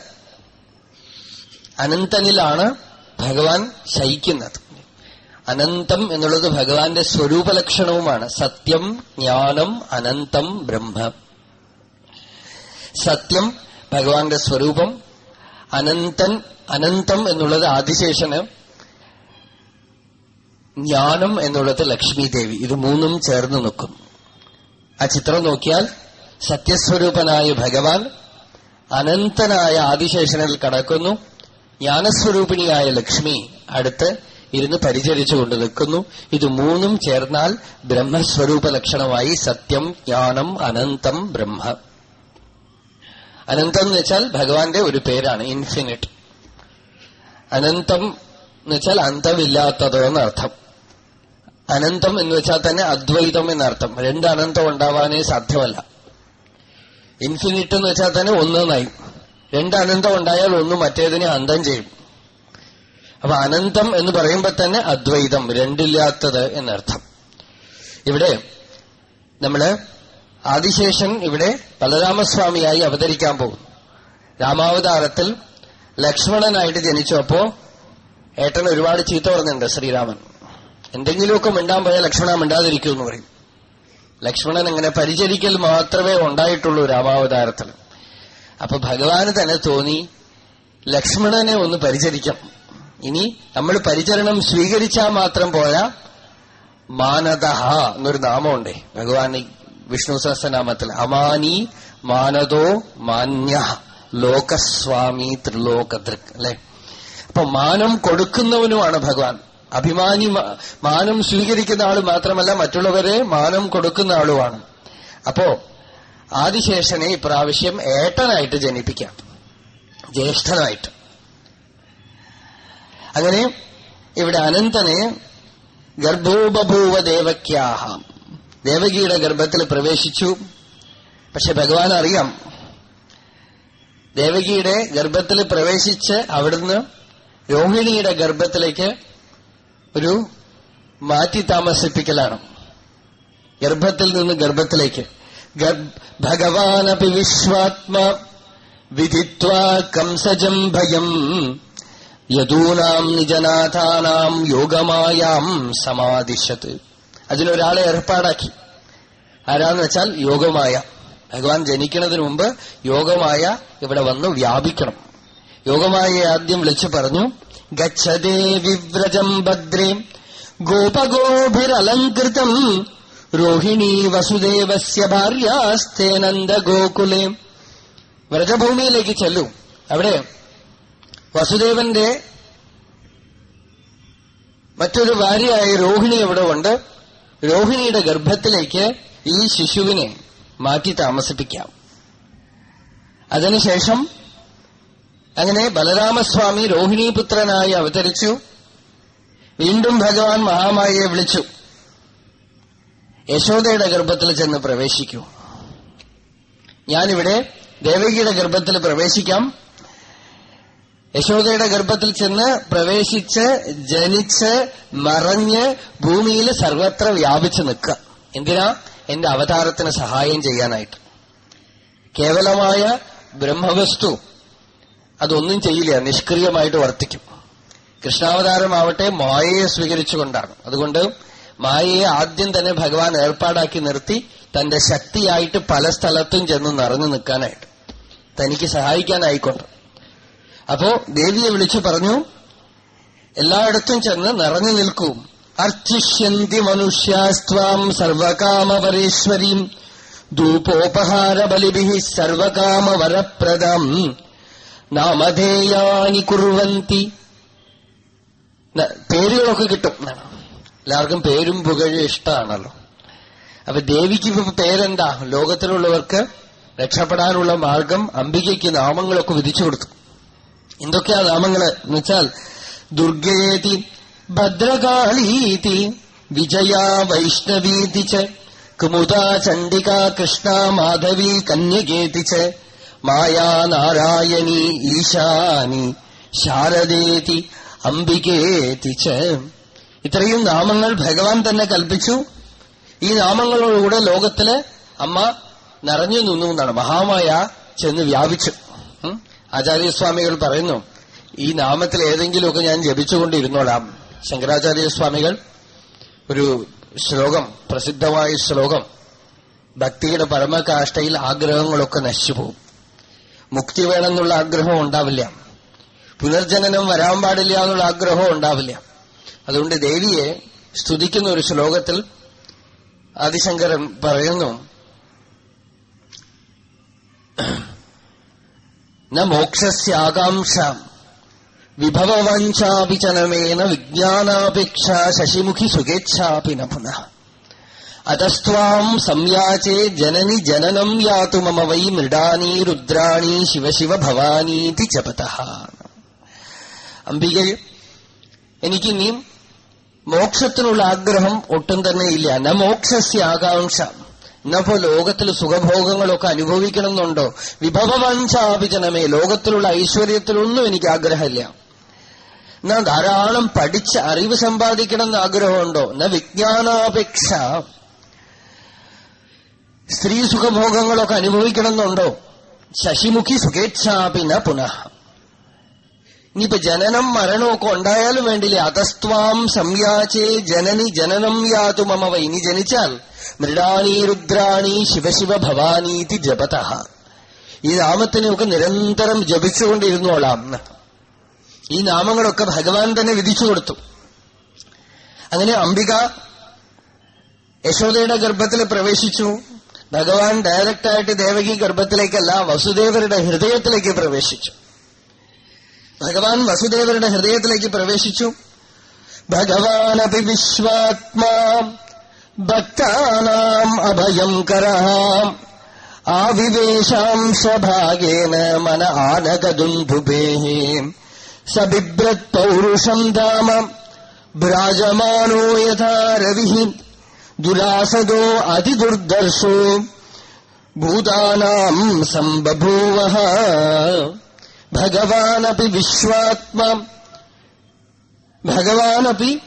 അനന്തനിലാണ് ഭഗവാൻ ശയിക്കുന്നത്. അനന്തം എന്നുള്ളത് ഭഗവാന്റെ സ്വരൂപലക്ഷണവുമാണ്. സത്യം ജ്ഞാനം അനന്തം ബ്രഹ്മ. സത്യം ഭഗവാന്റെ സ്വരൂപം. അനന്തൻ അനന്തം എന്നുള്ളത് ആദിശേഷന്. ജ്ഞാനം എന്നുള്ളത് ലക്ഷ്മി ദേവി ഇത് മൂന്നും ചേർന്ന് നിൽക്കും. ആ ചിത്രം നോക്കിയാൽ സത്യസ്വരൂപനായ ഭഗവാൻ അനന്തനായ ആദിശേഷനിൽ കടക്കുന്നു. ജ്ഞാനസ്വരൂപിണിയായ ലക്ഷ്മി അടുത്ത് ഇരുന്ന് പരിചരിച്ചുകൊണ്ട് നിൽക്കുന്നു. ഇത് മൂന്നും ചേർന്നാൽ ബ്രഹ്മസ്വരൂപ ലക്ഷണമായി സത്യം ജ്ഞാനം അനന്തം ബ്രഹ്മ. അനന്തം എന്ന് വെച്ചാൽ ഭഗവാന്റെ ഒരു പേരാണ് ഇൻഫിനിറ്റ് അനന്തം എന്ന് വെച്ചാൽ അന്തമില്ലാത്തതോ എന്നർത്ഥം അനന്തം എന്ന് വെച്ചാൽ തന്നെ അദ്വൈതം എന്നർത്ഥം രണ്ട് അനന്തം ഉണ്ടാവാനേ സാധ്യമല്ല. ഇൻഫിനിറ്റ് എന്ന് വെച്ചാൽ തന്നെ ഒന്നായി രണ്ട് അനന്തം ഉണ്ടായാൽ ഒന്ന് മറ്റേതിനെ അന്തം ചെയ്യും. അപ്പൊ അനന്തം എന്ന് പറയുമ്പോൾ തന്നെ അദ്വൈതം രണ്ടില്ലാത്തത് എന്നർത്ഥം. ഇവിടെ നമ്മൾ ആദിശേഷൻ ഇവിടെ ബലരാമസ്വാമിയായി അവതരിക്കാൻ പോകും രാമാവതാരത്തിൽ ലക്ഷ്മണനായിട്ട് ജനിച്ചപ്പോ ഏട്ടൻ ഒരുപാട് ചീത്ത പറഞ്ഞിട്ടുണ്ട് ശ്രീരാമൻ. എന്തെങ്കിലുമൊക്കെ മിണ്ടാൻ പോയാൽ ലക്ഷ്മണൻ മിണ്ടാതിരിക്കൂ എന്ന് പറയും. ലക്ഷ്മണൻ ഇങ്ങനെ പരിചരിക്കൽ മാത്രമേ ഉണ്ടായിട്ടുള്ളൂ രാമാവതാരത്തിൽ. അപ്പൊ ഭഗവാന് തന്നെ തോന്നി ലക്ഷ്മണനെ ഒന്ന് പരിചരിക്കാം. ഇനി നമ്മൾ പരിചരണം സ്വീകരിച്ചാൽ മാത്രം പോരാ. മാനദഹ എന്നൊരു നാമമുണ്ടേ. ഭഗവാൻ വിഷ്ണു സഹസ്രനാമത്തിൽ അമാനി മാനദോ മാന്യ ലോകസ്വാമി ത്രിലോകദൃക് അല്ലെ? അപ്പൊ മാനം കൊടുക്കുന്നവനുമാണ് ഭഗവാൻ. അഭിമാനി മാനം സ്വീകരിക്കുന്ന ആൾ മാത്രമല്ല മറ്റുള്ളവരെ മാനം കൊടുക്കുന്ന ആളുമാണ്. അപ്പോ ആദിശേഷനെ ഇപ്രാവശ്യം ഏട്ടനായിട്ട് ജനിപ്പിക്കാം. ജ്യേഷ്ഠനായിട്ട്. അങ്ങനെ ഇവിടെ അനന്തനെ ഗർഭോപഭൂവ ദേവക്യാഹ ദേവകിയുടെ ഗർഭത്തിൽ പ്രവേശിച്ചു. പക്ഷെ ഭഗവാൻ അറിയാം ദേവകിയുടെ ഗർഭത്തിൽ പ്രവേശിച്ച് അവിടുന്ന് രോഹിണിയുടെ ഗർഭത്തിലേക്ക് ഒരു മാറ്റി താമസിപ്പിക്കലാണ്. ഗർഭത്തിൽ നിന്ന് ഗർഭത്തിലേക്ക്. ഭഗവാനപി വിശ്വാത്മ വിധിത്വാ കംസജം ഭയം യദൂനാം നിജനാഥാനാം യോഗമായാം സമാദിശത്ത് അതിനൊരാളെ ഏർപ്പാടാക്കി. ആരാന്ന് വെച്ചാൽ യോഗമായ. ഭഗവാൻ ജനിക്കുന്നതിന് മുമ്പ് യോഗമായ ഇവിടെ വന്ന് വ്യാപിക്കണം. യോഗമായ ആദ്യം വിളിച്ചു പറഞ്ഞു ഗച്ഛതേ വിവ്രജം ഭദ്രേം ഗോപഗോഭിരലങ്കൃതം രോഹിണി വസുദേവസ്യ ഭാര്യാസ്തേ ഗോകുലേം വ്രജഭൂമിയിലേക്ക് ചെല്ലും. അവിടെ വസുദേവന്റെ മറ്റൊരു ഭാര്യയായ രോഹിണി അവിടെ ഉണ്ട്. രോഹിണിയുടെ ഗർഭത്തിലേക്ക് ഈ ശിശുവിനെ മാറ്റി താമസിപ്പിക്കാം. അതിനുശേഷം അങ്ങനെ ബലരാമസ്വാമി രോഹിണീപുത്രനായി അവതരിച്ചു. വീണ്ടും ഭഗവാൻ മഹാമായയെ വിളിച്ചു. യശോദയുടെ ഗർഭത്തിൽ ചെന്ന് പ്രവേശിക്കൂ. ഞാനിവിടെ ദേവകിയുടെ ഗർഭത്തിൽ പ്രവേശിക്കാം. യശോദയുടെ ഗർഭത്തിൽ ചെന്ന് പ്രവേശിച്ച് ജനിച്ച് മറഞ്ഞ് ഭൂമിയിൽ സർവത്ര വ്യാപിച്ചു നിൽക്കുക. എന്തിനാ? എന്റെ അവതാരത്തിന് സഹായം ചെയ്യാനായിട്ട്. കേവലമായ ബ്രഹ്മവസ്തു അതൊന്നും ചെയ്യില്ല നിഷ്ക്രിയമായിട്ട് വർത്തിക്കും. കൃഷ്ണാവതാരമാവട്ടെ മായയെ സ്വീകരിച്ചുകൊണ്ടാണ്. അതുകൊണ്ട് മായയെ ആദ്യം തന്നെ ഭഗവാൻ ഏർപ്പാടാക്കി നിർത്തി തന്റെ ശക്തിയായിട്ട് പല സ്ഥലത്തും ചെന്ന് നിറഞ്ഞു നിൽക്കാനായിട്ട്. തനിക്ക് സഹായിക്കാനായിക്കൊണ്ട് അപ്പോ ദേവിയെ വിളിച്ചു പറഞ്ഞു എല്ലായിടത്തും ചെന്ന് നിറഞ്ഞു നിൽക്കും. അർച്ചിഷ്യന്തി മനുഷ്യാസ്ത്വാം സർവകാമപരേശ്വരീം ധൂപോപഹാര ബലിഭി സർവകാമവരപ്രദം. നാമധേയാനി കുറുവന്തി. പേരുകളൊക്കെ കിട്ടും എല്ലാവർക്കും പേരും പുകഴും ഇഷ്ടമാണല്ലോ. അപ്പൊ ദേവിക്ക് ഇപ്പൊ പേരെന്താ? ലോകത്തിലുള്ളവർക്ക് രക്ഷപ്പെടാനുള്ള മാർഗം അംബികയ്ക്ക് നാമങ്ങളൊക്കെ വിധിച്ചു കൊടുത്തു. എന്തൊക്കെയാ നാമങ്ങൾ എന്ന് വെച്ചാൽ ദുർഗേതി ഭദ്രകാളീതി വിജയ വൈഷ്ണവീതി ച കുമുദ ചണ്ഡിക കൃഷ്ണ മാധവി കന്യകേതി മായാ നാരായണി ഈശാനി ശാരദേതി അംബികേതി ഇത്രയും നാമങ്ങൾ ഭഗവാൻ തന്നെ കൽപ്പിച്ചു. ഈ നാമങ്ങളോടുകൂടെ ലോകത്തിൽ അമ്മ നിറഞ്ഞു നിന്നു എന്നാണ്. മഹാമായ ചെന്ന് വ്യാപിച്ചു. ആചാര്യസ്വാമികൾ പറയുന്നു ഈ നാമത്തിൽ ഏതെങ്കിലുമൊക്കെ ഞാൻ ജപിച്ചുകൊണ്ടിരുന്നോളാം. ശങ്കരാചാര്യസ്വാമികൾ ഒരു ശ്ലോകം പ്രസിദ്ധമായ ശ്ലോകം ഭക്തിയുടെ പരമകാഷ്ടയിൽ ആഗ്രഹങ്ങളൊക്കെ നശിച്ചുപോകും. മുക്തി വേണമെന്നുള്ള ആഗ്രഹം ഉണ്ടാവില്ല. പുനർജനനം വരാൻ പാടില്ല എന്നുള്ള ആഗ്രഹം ഉണ്ടാവില്ല. അതുകൊണ്ട് ദേവിയെ സ്തുതിക്കുന്ന ഒരു ശ്ലോകത്തിൽ ആദിശങ്കരൻ പറയുന്നു ന മോക്ഷസ്യാകാംക്ഷ. വിഭവവാഞ്ചാപി ചനമേന വിജ്ഞാനാപേക്ഷ ശശിമുഖി സുഖേച്ഛാപി ന പുനഃ. അതസ്ത്വാം സംയാചേ ജനനി ജനനം യാതു മമ വൈ മൃഡാനി രുദ്രാണി ശിവശിവ ഭവാനീതി ജപത അംബികൾ എനിക്ക് ഇനിയും മോക്ഷത്തിനുള്ള ആഗ്രഹം ഒട്ടും തന്നെ ഇല്ല. ന മോക്ഷസ്യ എന്നപ്പോ ലോകത്തിൽ സുഖഭോഗങ്ങളൊക്കെ അനുഭവിക്കണം എന്നുണ്ടോ വിഭവവഞ്ചാപിജനമേ ലോകത്തിലുള്ള ഐശ്വര്യത്തിലൊന്നും എനിക്ക് ആഗ്രഹമില്ല. എന്നാ ധാരാളം പഠിച്ച് അറിവ് സമ്പാദിക്കണം എന്ന് ആഗ്രഹമുണ്ടോ? എന്ന വിജ്ഞാനാപേക്ഷ. സ്ത്രീ സുഖഭോഗങ്ങളൊക്കെ അനുഭവിക്കണം എന്നുണ്ടോ ശശിമുഖി സുഖേച്ഛാപിന പുനഃ. ഇനിയിപ്പോ ജനനം മരണമൊക്കെ ഉണ്ടായാലും വേണ്ടില്ലേ? അതസ്ത്വാം സംയാചേ ജനനി ജനനം യാതു മമവ. ഇനി ജനിച്ചാൽ മൃഡാണി രുദ്രാണി ശിവശിവ ഭവാനീതി ജപത. ഈ നാമത്തിനെയൊക്കെ നിരന്തരം ജപിച്ചുകൊണ്ടിരുന്നോളാം. ഈ നാമങ്ങളൊക്കെ ഭഗവാൻ തന്നെ വിധിച്ചു കൊടുത്തു. അങ്ങനെ അംബിക യശോദയുടെ ഗർഭത്തിൽ പ്രവേശിച്ചു. ഭഗവാൻ ഡയറക്റ്റായിട്ട് ദേവകി ഗർഭത്തിലേക്കല്ല വസുദേവരുടെ ഹൃദയത്തിലേക്ക് പ്രവേശിച്ചു. ഭഗവാൻ വസുദേവരുടെ ഹൃദയത്തിലേക്ക് പ്രവേശിച്ചു. ഭഗവാനപി വിശ്വാത്മാ ഭക്താനാം അഭയം കരഹ ആവിവേശാം സ്വഭാഗേന മന ആനകദുന്ധുഭേ സബിഭ്രത് പൗരുഷം ധാമ ഭ്രാജമാനോ യഥാ രവി. ദുരാസദോ അതിദുർദർശോ. ഭൂതാനാം സംബഭൂവ. ഭഗവാനപി വിശ്വാത്മാ. ഭഗവാനപി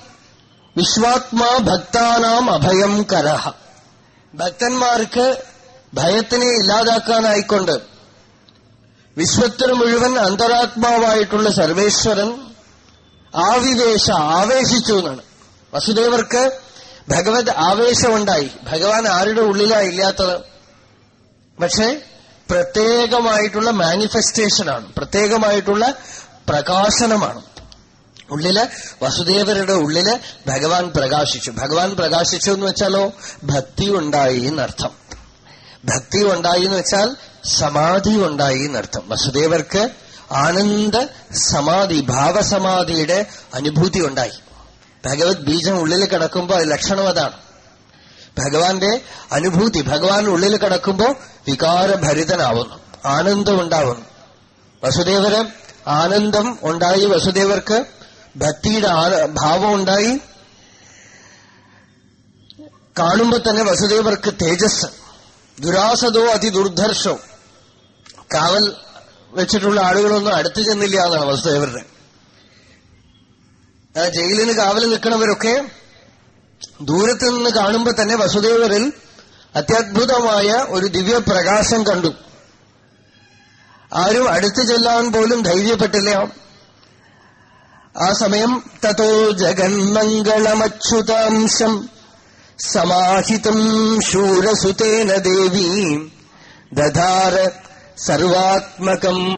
വിശ്വാത്മാ ഭക്താനാം അഭയം കരഹ ഭക്തന്മാർക്ക് ഭയത്തിനെ ഇല്ലാതാക്കാനായിക്കൊണ്ട് വിശ്വത്തിന് മുഴുവൻ അന്തരാത്മാവായിട്ടുള്ള സർവേശ്വരൻ ആവിവേശ ആവേശിച്ചു എന്നാണ്. വസുദേവർക്ക് ഭഗവത് ആവേശമുണ്ടായി. ഭഗവാൻ ആരുടെ ഉള്ളിലാ ഇല്ലാത്തത്? പക്ഷേ പ്രത്യേകമായിട്ടുള്ള മാനിഫെസ്റ്റേഷനാണ് പ്രത്യേകമായിട്ടുള്ള പ്രകാശനമാണ്. ഉള്ളിൽ വസുദേവരുടെ ഉള്ളിൽ ഭഗവാൻ പ്രകാശിച്ചു. ഭഗവാൻ പ്രകാശിച്ചു എന്ന് വെച്ചാലോ? ഭക്തി ഉണ്ടായി എന്നർത്ഥം. ഭക്തി ഉണ്ടായി എന്ന് വെച്ചാൽ സമാധി ഉണ്ടായി എന്നർത്ഥം. വസുദേവർക്ക് ആനന്ദ സമാധി ഭാവസമാധിയുടെ അനുഭൂതി ഉണ്ടായി. ഭഗവത് ബീജം ഉള്ളിൽ കിടക്കുമ്പോൾ ലക്ഷണം അതാണ്. ഭഗവാന്റെ അനുഭൂതി ഭഗവാൻ ഉള്ളിൽ കിടക്കുമ്പോ വികാരഭരിതനാവുന്നു ആനന്ദം ഉണ്ടാവുന്നു വസുദേവന് ആനന്ദം ഉണ്ടായി വസുദേവർക്ക് ഭക്തിയുടെ ഭാവം ഉണ്ടായി. കാണുമ്പോ തന്നെ വസുദേവർക്ക് തേജസ് ദുരാസതോ അതിദുർധർഷോ. കാവൽ വെച്ചിട്ടുള്ള ആളുകളൊന്നും അടുത്തു ചെന്നില്ല എന്നാണ് വസുദേവരുടെ. ജയിലിന് കാവൽ നിൽക്കുന്നവരൊക്കെ ദൂരത്ത് നിന്ന് കാണുമ്പോ തന്നെ വസുദേവരിൽ അത്യത്ഭുതമായ ഒരു ദിവ്യപ്രകാശം കണ്ടു. ആരും അടുത്തു ചെല്ലാൻ പോലും ധൈര്യപ്പെട്ടില്ല. ആ സമയം തതോ ജഗന്മംഗളമച്യുതാംശം സമാഹിതം ശൂരസുതേന ദേവീ ദധാര സർവാത്മകം.